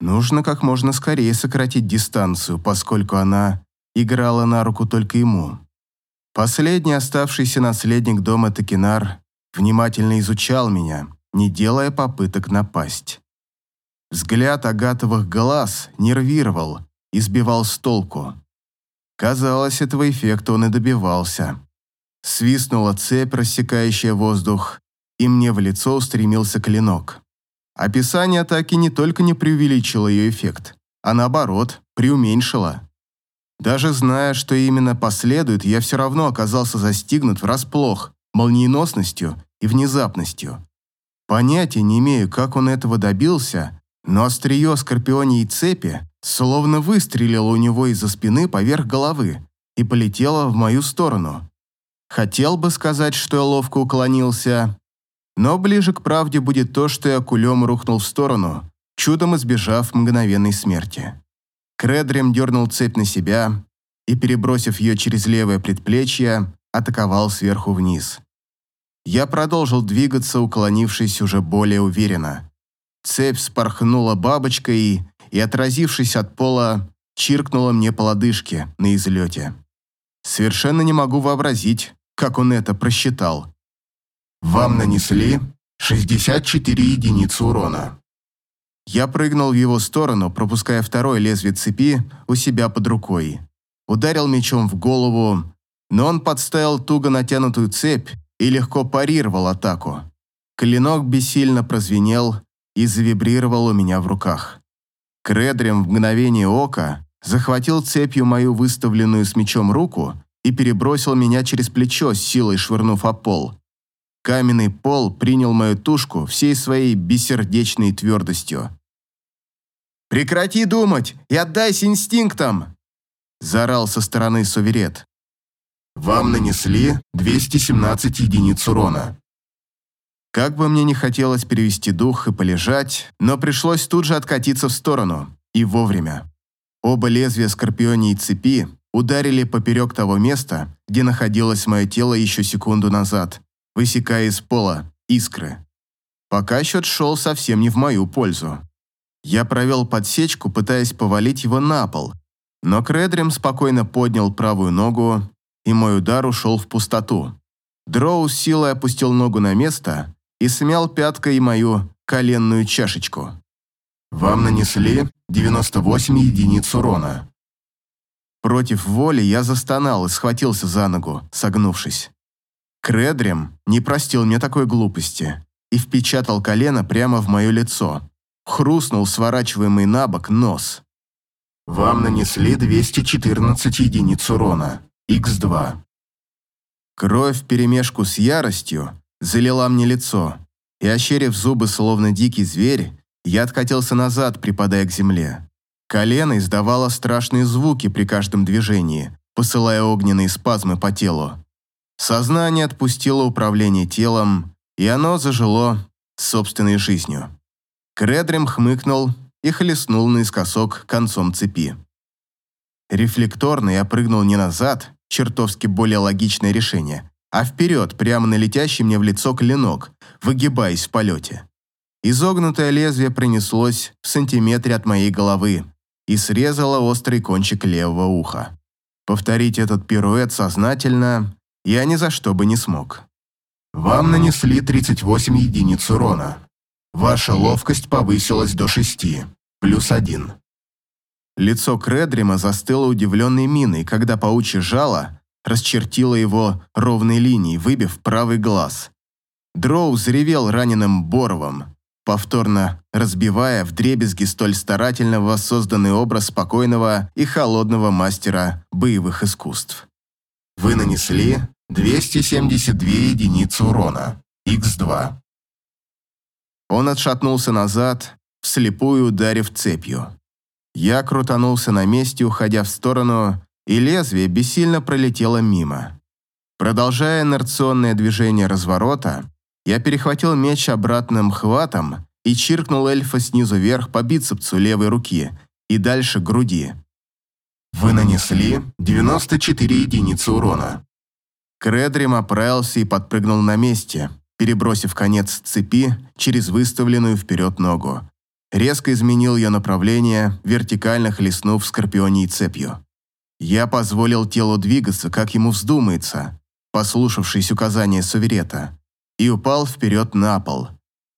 Нужно как можно скорее сократить дистанцию, поскольку она играла на руку только ему. Последний оставшийся наследник дома Токинар внимательно изучал меня, не делая попыток напасть. Взгляд агатовых глаз нервировал, избивал с толку. Казалось, этого эффекта он и добивался. Свистнула цепь, рассекающая воздух, и мне в лицо устремился клинок. Описание атаки не только не преувеличило ее эффект, а наоборот, преуменьшило. Даже зная, что именно последует, я все равно оказался застигнут врасплох, молниеносностью и внезапностью. Понятия не имею, как он этого добился, но острие скорпионей цепи словно выстрелило у него из-за спины поверх головы и полетело в мою сторону. Хотел бы сказать, что я ловко уклонился, но ближе к правде будет то, что я кулем рухнул в сторону, чудом избежав мгновенной смерти. Кредрем дернул цепь на себя и, перебросив ее через левое предплечье, атаковал сверху вниз. Я продолжил двигаться, уклонившись уже более уверенно. Цепь спорхнула бабочкой и, отразившись от пола, чиркнула мне по лодыжке на излете. Совершенно не могу вообразить, как он это просчитал. Вам нанесли 64 единицы урона. Я прыгнул в его сторону, пропуская второе лезвие цепи у себя под рукой. Ударил мечом в голову, но он подставил туго натянутую цепь и легко парировал атаку. Клинок бессильно прозвенел и завибрировал у меня в руках. Кредрем в мгновение ока захватил цепью мою выставленную с мечом руку и перебросил меня через плечо, с силой швырнув о пол. Каменный пол принял мою тушку всей своей бессердечной твердостью. «Прекрати думать и отдайся инстинктам!» заорал со стороны суверет. Вам нанесли 217 единиц урона. Как бы мне не хотелось перевести дух и полежать, но пришлось тут же откатиться в сторону, и вовремя. Оба лезвия скорпионей цепи ударили поперек того места, где находилось мое тело еще секунду назад, высекая из пола искры. Пока счет шел совсем не в мою пользу. Я провел подсечку, пытаясь повалить его на пол, но Кредрем спокойно поднял правую ногу и мой удар ушел в пустоту. Дроу с силой опустил ногу на место и смял пяткой мою коленную чашечку. Вам нанесли 98 единиц урона. Против воли я застонал и схватился за ногу, согнувшись. Кредрем не простил мне такой глупости и впечатал колено прямо в мое лицо. Хрустнул сворачиваемый на бок нос. Вам нанесли 214 единиц урона. Х2. Кровь вперемешку с яростью залила мне лицо, и, ощерив зубы, словно дикий зверь, я откатился назад, припадая к земле. Колено издавало страшные звуки при каждом движении, посылая огненные спазмы по телу. Сознание отпустило управление телом, и оно зажило собственной жизнью. Кредрем хмыкнул и хлестнул наискосок концом цепи. Рефлекторно я прыгнул не назад, чертовски более логичное решение, а вперед, прямо на летящий мне в лицо клинок, выгибаясь в полете. Изогнутое лезвие пронеслось в сантиметре от моей головы и срезало острый кончик левого уха. Повторить этот пируэт сознательно я ни за что бы не смог. Вам нанесли 38 единиц урона. Ваша ловкость повысилась до 6, плюс 1. Лицо Кредрима застыло удивленной миной, когда паучье жало расчертило его ровной линией, выбив правый глаз. Дроу заревел раненым Боровым, повторно разбивая в дребезги столь старательно воссозданный образ спокойного и холодного мастера боевых искусств. Вы нанесли 272 единицы урона, Х2. Он отшатнулся назад, вслепую ударив цепью. Я крутанулся на месте, уходя в сторону, и лезвие бессильно пролетело мимо. Продолжая инерционное движение разворота, я перехватил меч обратным хватом и чиркнул эльфа снизу вверх по бицепсу левой руки и дальше груди. Вы нанесли 94 единицы урона. Кредрим оправился и подпрыгнул на месте, перебросив конец цепи через выставленную вперед ногу. Резко изменил ее направление, вертикально хлестнув скорпионей цепью. Я позволил телу двигаться, как ему вздумается, послушавшись указания суверета, и упал вперед на пол.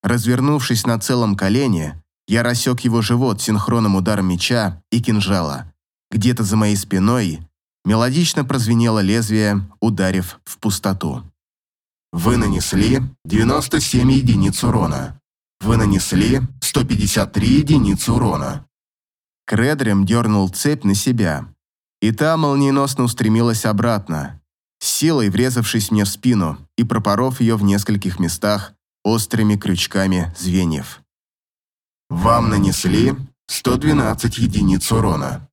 Развернувшись на целом колене, я рассек его живот синхронным ударом меча и кинжала. Где-то за моей спиной мелодично прозвенело лезвие, ударив в пустоту. Вы нанесли 97 единиц урона. Вы нанесли 153 единицы урона. Кредрем дернул цепь на себя, и та молниеносно устремилась обратно, силой врезавшись мне в спину и пропоров ее в нескольких местах острыми крючками звеньев. Вам нанесли 112 единиц урона.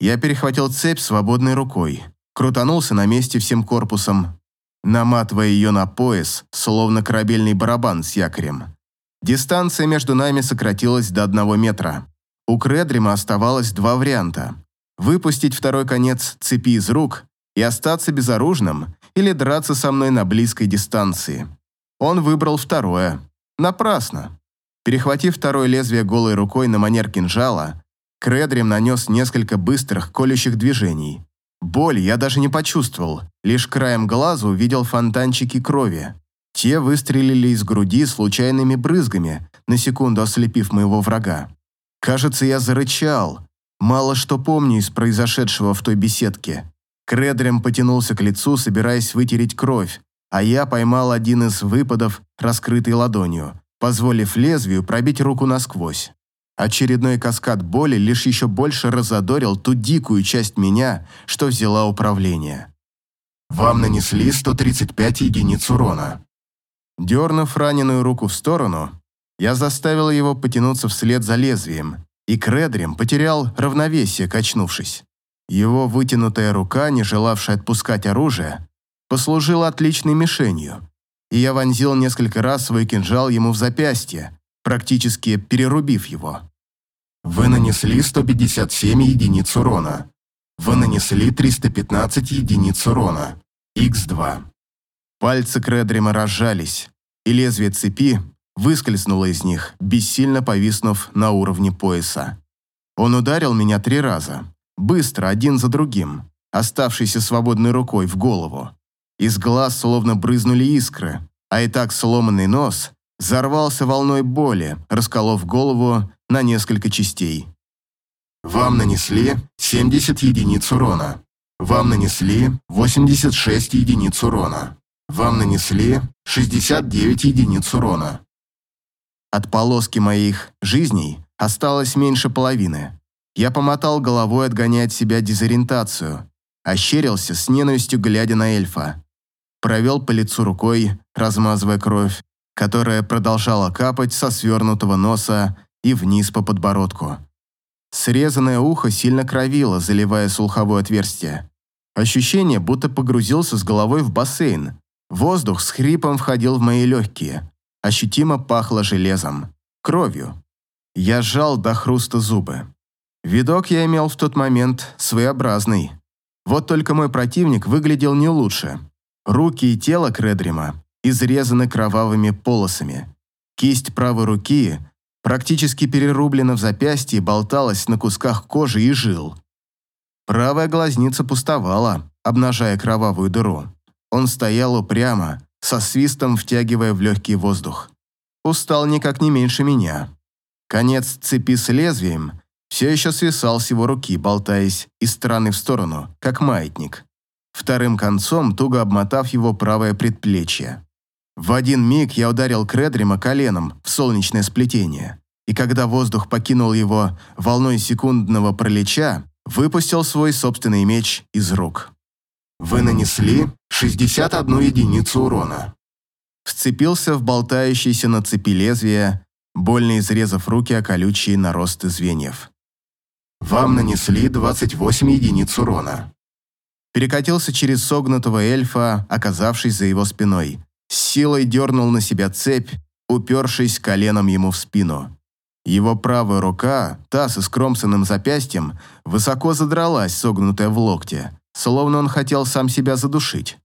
Я перехватил цепь свободной рукой, крутанулся на месте всем корпусом, наматывая ее на пояс, словно корабельный барабан с якорем. Дистанция между нами сократилась до одного метра. У Кредрима оставалось два варианта. Выпустить второй конец цепи из рук и остаться безоружным или драться со мной на близкой дистанции. Он выбрал второе. Напрасно. Перехватив второе лезвие голой рукой на манер кинжала, Кредрим нанес несколько быстрых колющих движений. Боль я даже не почувствовал, лишь краем глаза увидел фонтанчики крови. Те выстрелили из груди случайными брызгами, на секунду ослепив моего врага. Кажется, я зарычал. Мало что помню из произошедшего в той беседке. Кредрем потянулся к лицу, собираясь вытереть кровь, а я поймал один из выпадов, раскрытой ладонью, позволив лезвию пробить руку насквозь. Очередной каскад боли лишь еще больше разодорил ту дикую часть меня, что взяла управление. Вам нанесли 135 единиц урона. Дернув раненую руку в сторону, я заставил его потянуться вслед за лезвием, и Кредрим потерял равновесие, качнувшись. Его вытянутая рука, не желавшая отпускать оружие, послужила отличной мишенью, и я вонзил несколько раз свой кинжал ему в запястье, практически перерубив его. Вы нанесли 157 единиц урона. Вы нанесли 315 единиц урона. Х2. Пальцы Кредрима разжались, и лезвие цепи выскользнуло из них, бессильно повиснув на уровне пояса. Он ударил меня три раза, быстро, один за другим, оставшейся свободной рукой в голову. Из глаз словно брызнули искры, а и так сломанный нос взорвался волной боли, расколов голову на несколько частей. Вам нанесли 70 единиц урона. Вам нанесли 86 единиц урона. Вам нанесли 69 единиц урона. От полоски моих жизней осталось меньше половины. Я помотал головой, отгоняя от себя дезориентацию. Ощерился с ненавистью, глядя на эльфа. Провел по лицу рукой, размазывая кровь, которая продолжала капать со свернутого носа и вниз по подбородку. Срезанное ухо сильно кровило, заливая слуховое отверстие. Ощущение, будто погрузился с головой в бассейн. Воздух с хрипом входил в мои легкие. Ощутимо пахло железом, кровью. Я сжал до хруста зубы. Видок я имел в тот момент своеобразный. Вот только мой противник выглядел не лучше. Руки и тело Кредрима изрезаны кровавыми полосами. Кисть правой руки практически перерублена в запястье болталась на кусках кожи и жил. Правая глазница пустовала, обнажая кровавую дыру. Он стоял упрямо, со свистом втягивая в легкий воздух. Устал никак не меньше меня. Конец цепи с лезвием все еще свисал с его руки, болтаясь из стороны в сторону, как маятник. Вторым концом туго обмотав его правое предплечье. В один миг я ударил Кредрима коленом в солнечное сплетение, и когда воздух покинул его волной секундного пролеча, выпустил свой собственный меч из рук. Вы нанесли 61 единицу урона. Вцепился в болтающиеся на цепи лезвия, больно изрезав руки о колючие наросты звеньев. Вам нанесли 28 единиц урона. Перекатился через согнутого эльфа, оказавшись за его спиной. С силой дернул на себя цепь, упершись коленом ему в спину. Его правая рука, та с искромсанным запястьем, высоко задралась, согнутая в локте, словно он хотел сам себя задушить.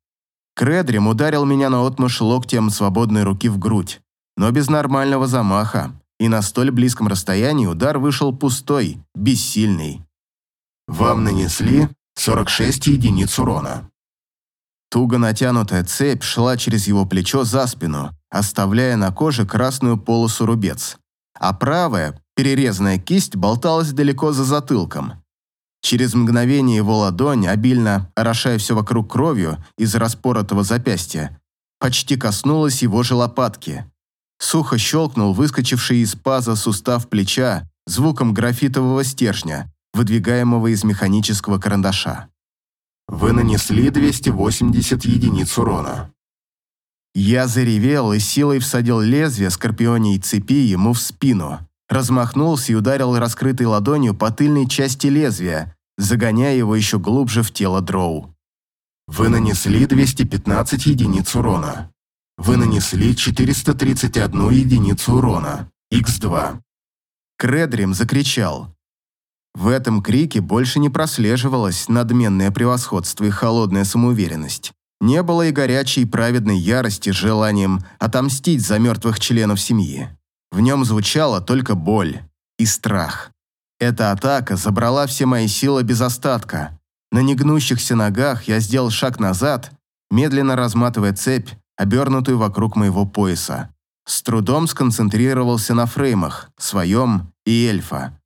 Кредрим ударил меня наотмашь локтем свободной руки в грудь, но без нормального замаха, и на столь близком расстоянии удар вышел пустой, бессильный. Вам нанесли 46 единиц урона. Туго натянутая цепь шла через его плечо за спину, оставляя на коже красную полосу рубец, а правая, перерезанная кисть болталась далеко за затылком. Через мгновение его ладонь, обильно орошая все вокруг кровью из распоротого запястья, почти коснулась его же лопатки. Сухо щелкнул выскочивший из паза сустав плеча звуком графитового стержня, выдвигаемого из механического карандаша. Вы нанесли 280 единиц урона. Я заревел и силой всадил лезвие скорпионей цепи ему в спину, размахнулся и ударил раскрытой ладонью по тыльной части лезвия, загоняя его еще глубже в тело дроу. Вы нанесли 215 единиц урона. Вы нанесли 431 единицу урона. Х2. Кредрим закричал. В этом крике больше не прослеживалось надменное превосходство и холодная самоуверенность. Не было и горячей праведной ярости желанием отомстить за мертвых членов семьи. В нем звучала только боль и страх. Эта атака забрала все мои силы без остатка. На негнущихся ногах я сделал шаг назад, медленно разматывая цепь, обернутую вокруг моего пояса. С трудом сконцентрировался на фреймах, своем и эльфа.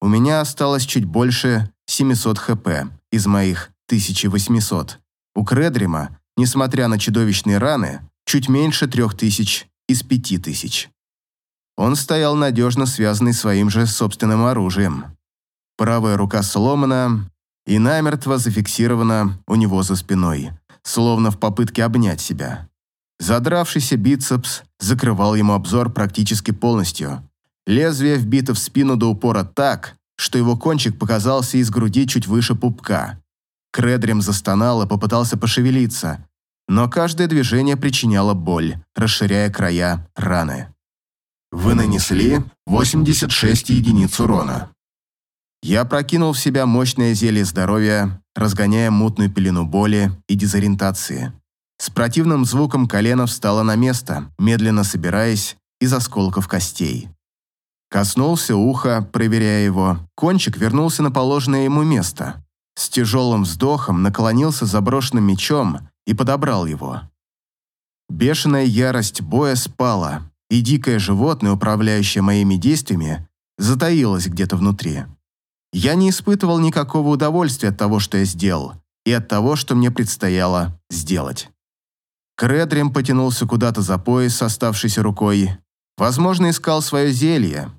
У меня осталось чуть больше 700 хп из моих 1800. У Кредрима, несмотря на чудовищные раны, чуть меньше 3000 из 5000. Он стоял надежно связанный своим же собственным оружием. Правая рука сломана и намертво зафиксирована у него за спиной, словно в попытке обнять себя. Задравшийся бицепс закрывал ему обзор практически полностью. Лезвие вбито в спину до упора так, что его кончик показался из груди чуть выше пупка. Кредрем застонал и попытался пошевелиться, но каждое движение причиняло боль, расширяя края раны. Вы нанесли 86 единиц урона. Я прокинул в себя мощное зелье здоровья, разгоняя мутную пелену боли и дезориентации. С противным звуком колено встало на место, медленно собираясь из осколков костей. Коснулся уха, проверяя его. Кончик вернулся на положенное ему место. С тяжелым вздохом наклонился заброшенным мечом и подобрал его. Бешеная ярость боя спала, и дикое животное, управляющее моими действиями, затаилось где-то внутри. Я не испытывал никакого удовольствия от того, что я сделал. и от того, что мне предстояло сделать. Кредрим потянулся куда-то за пояс оставшейся рукой. Возможно, искал свое зелье.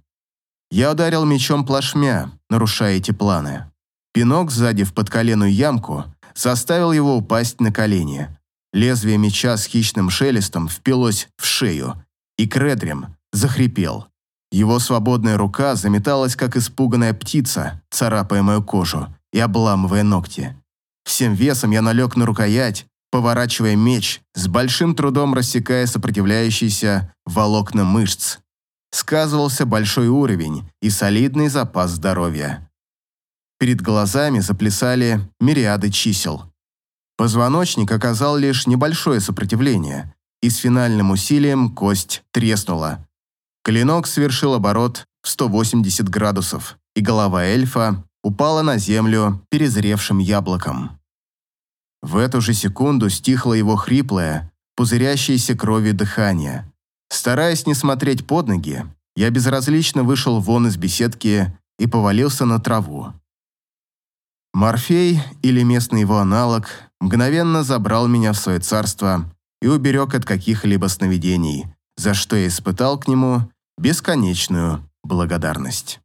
Я ударил мечом плашмя, нарушая эти планы. Пинок сзади в подколенную ямку заставил его упасть на колени. Лезвие меча с хищным шелестом впилось в шею, и Кредрим захрипел. Его свободная рука заметалась, как испуганная птица, царапая мою кожу и обламывая ногти. Всем весом я налег на рукоять, поворачивая меч, с большим трудом рассекая сопротивляющиеся волокна мышц. Сказывался большой уровень и солидный запас здоровья. Перед глазами заплясали мириады чисел. Позвоночник оказал лишь небольшое сопротивление, и с финальным усилием кость треснула, Клинок совершил оборот в 180 градусов, и голова эльфа упала на землю перезревшим яблоком. В эту же секунду стихло его хриплое, пузырящееся кровью дыхание. Стараясь не смотреть под ноги, я безразлично вышел вон из беседки и повалился на траву. Морфей, или местный его аналог, мгновенно забрал меня в свое царство и уберег от каких-либо сновидений, за что я испытал к нему бесконечную благодарность.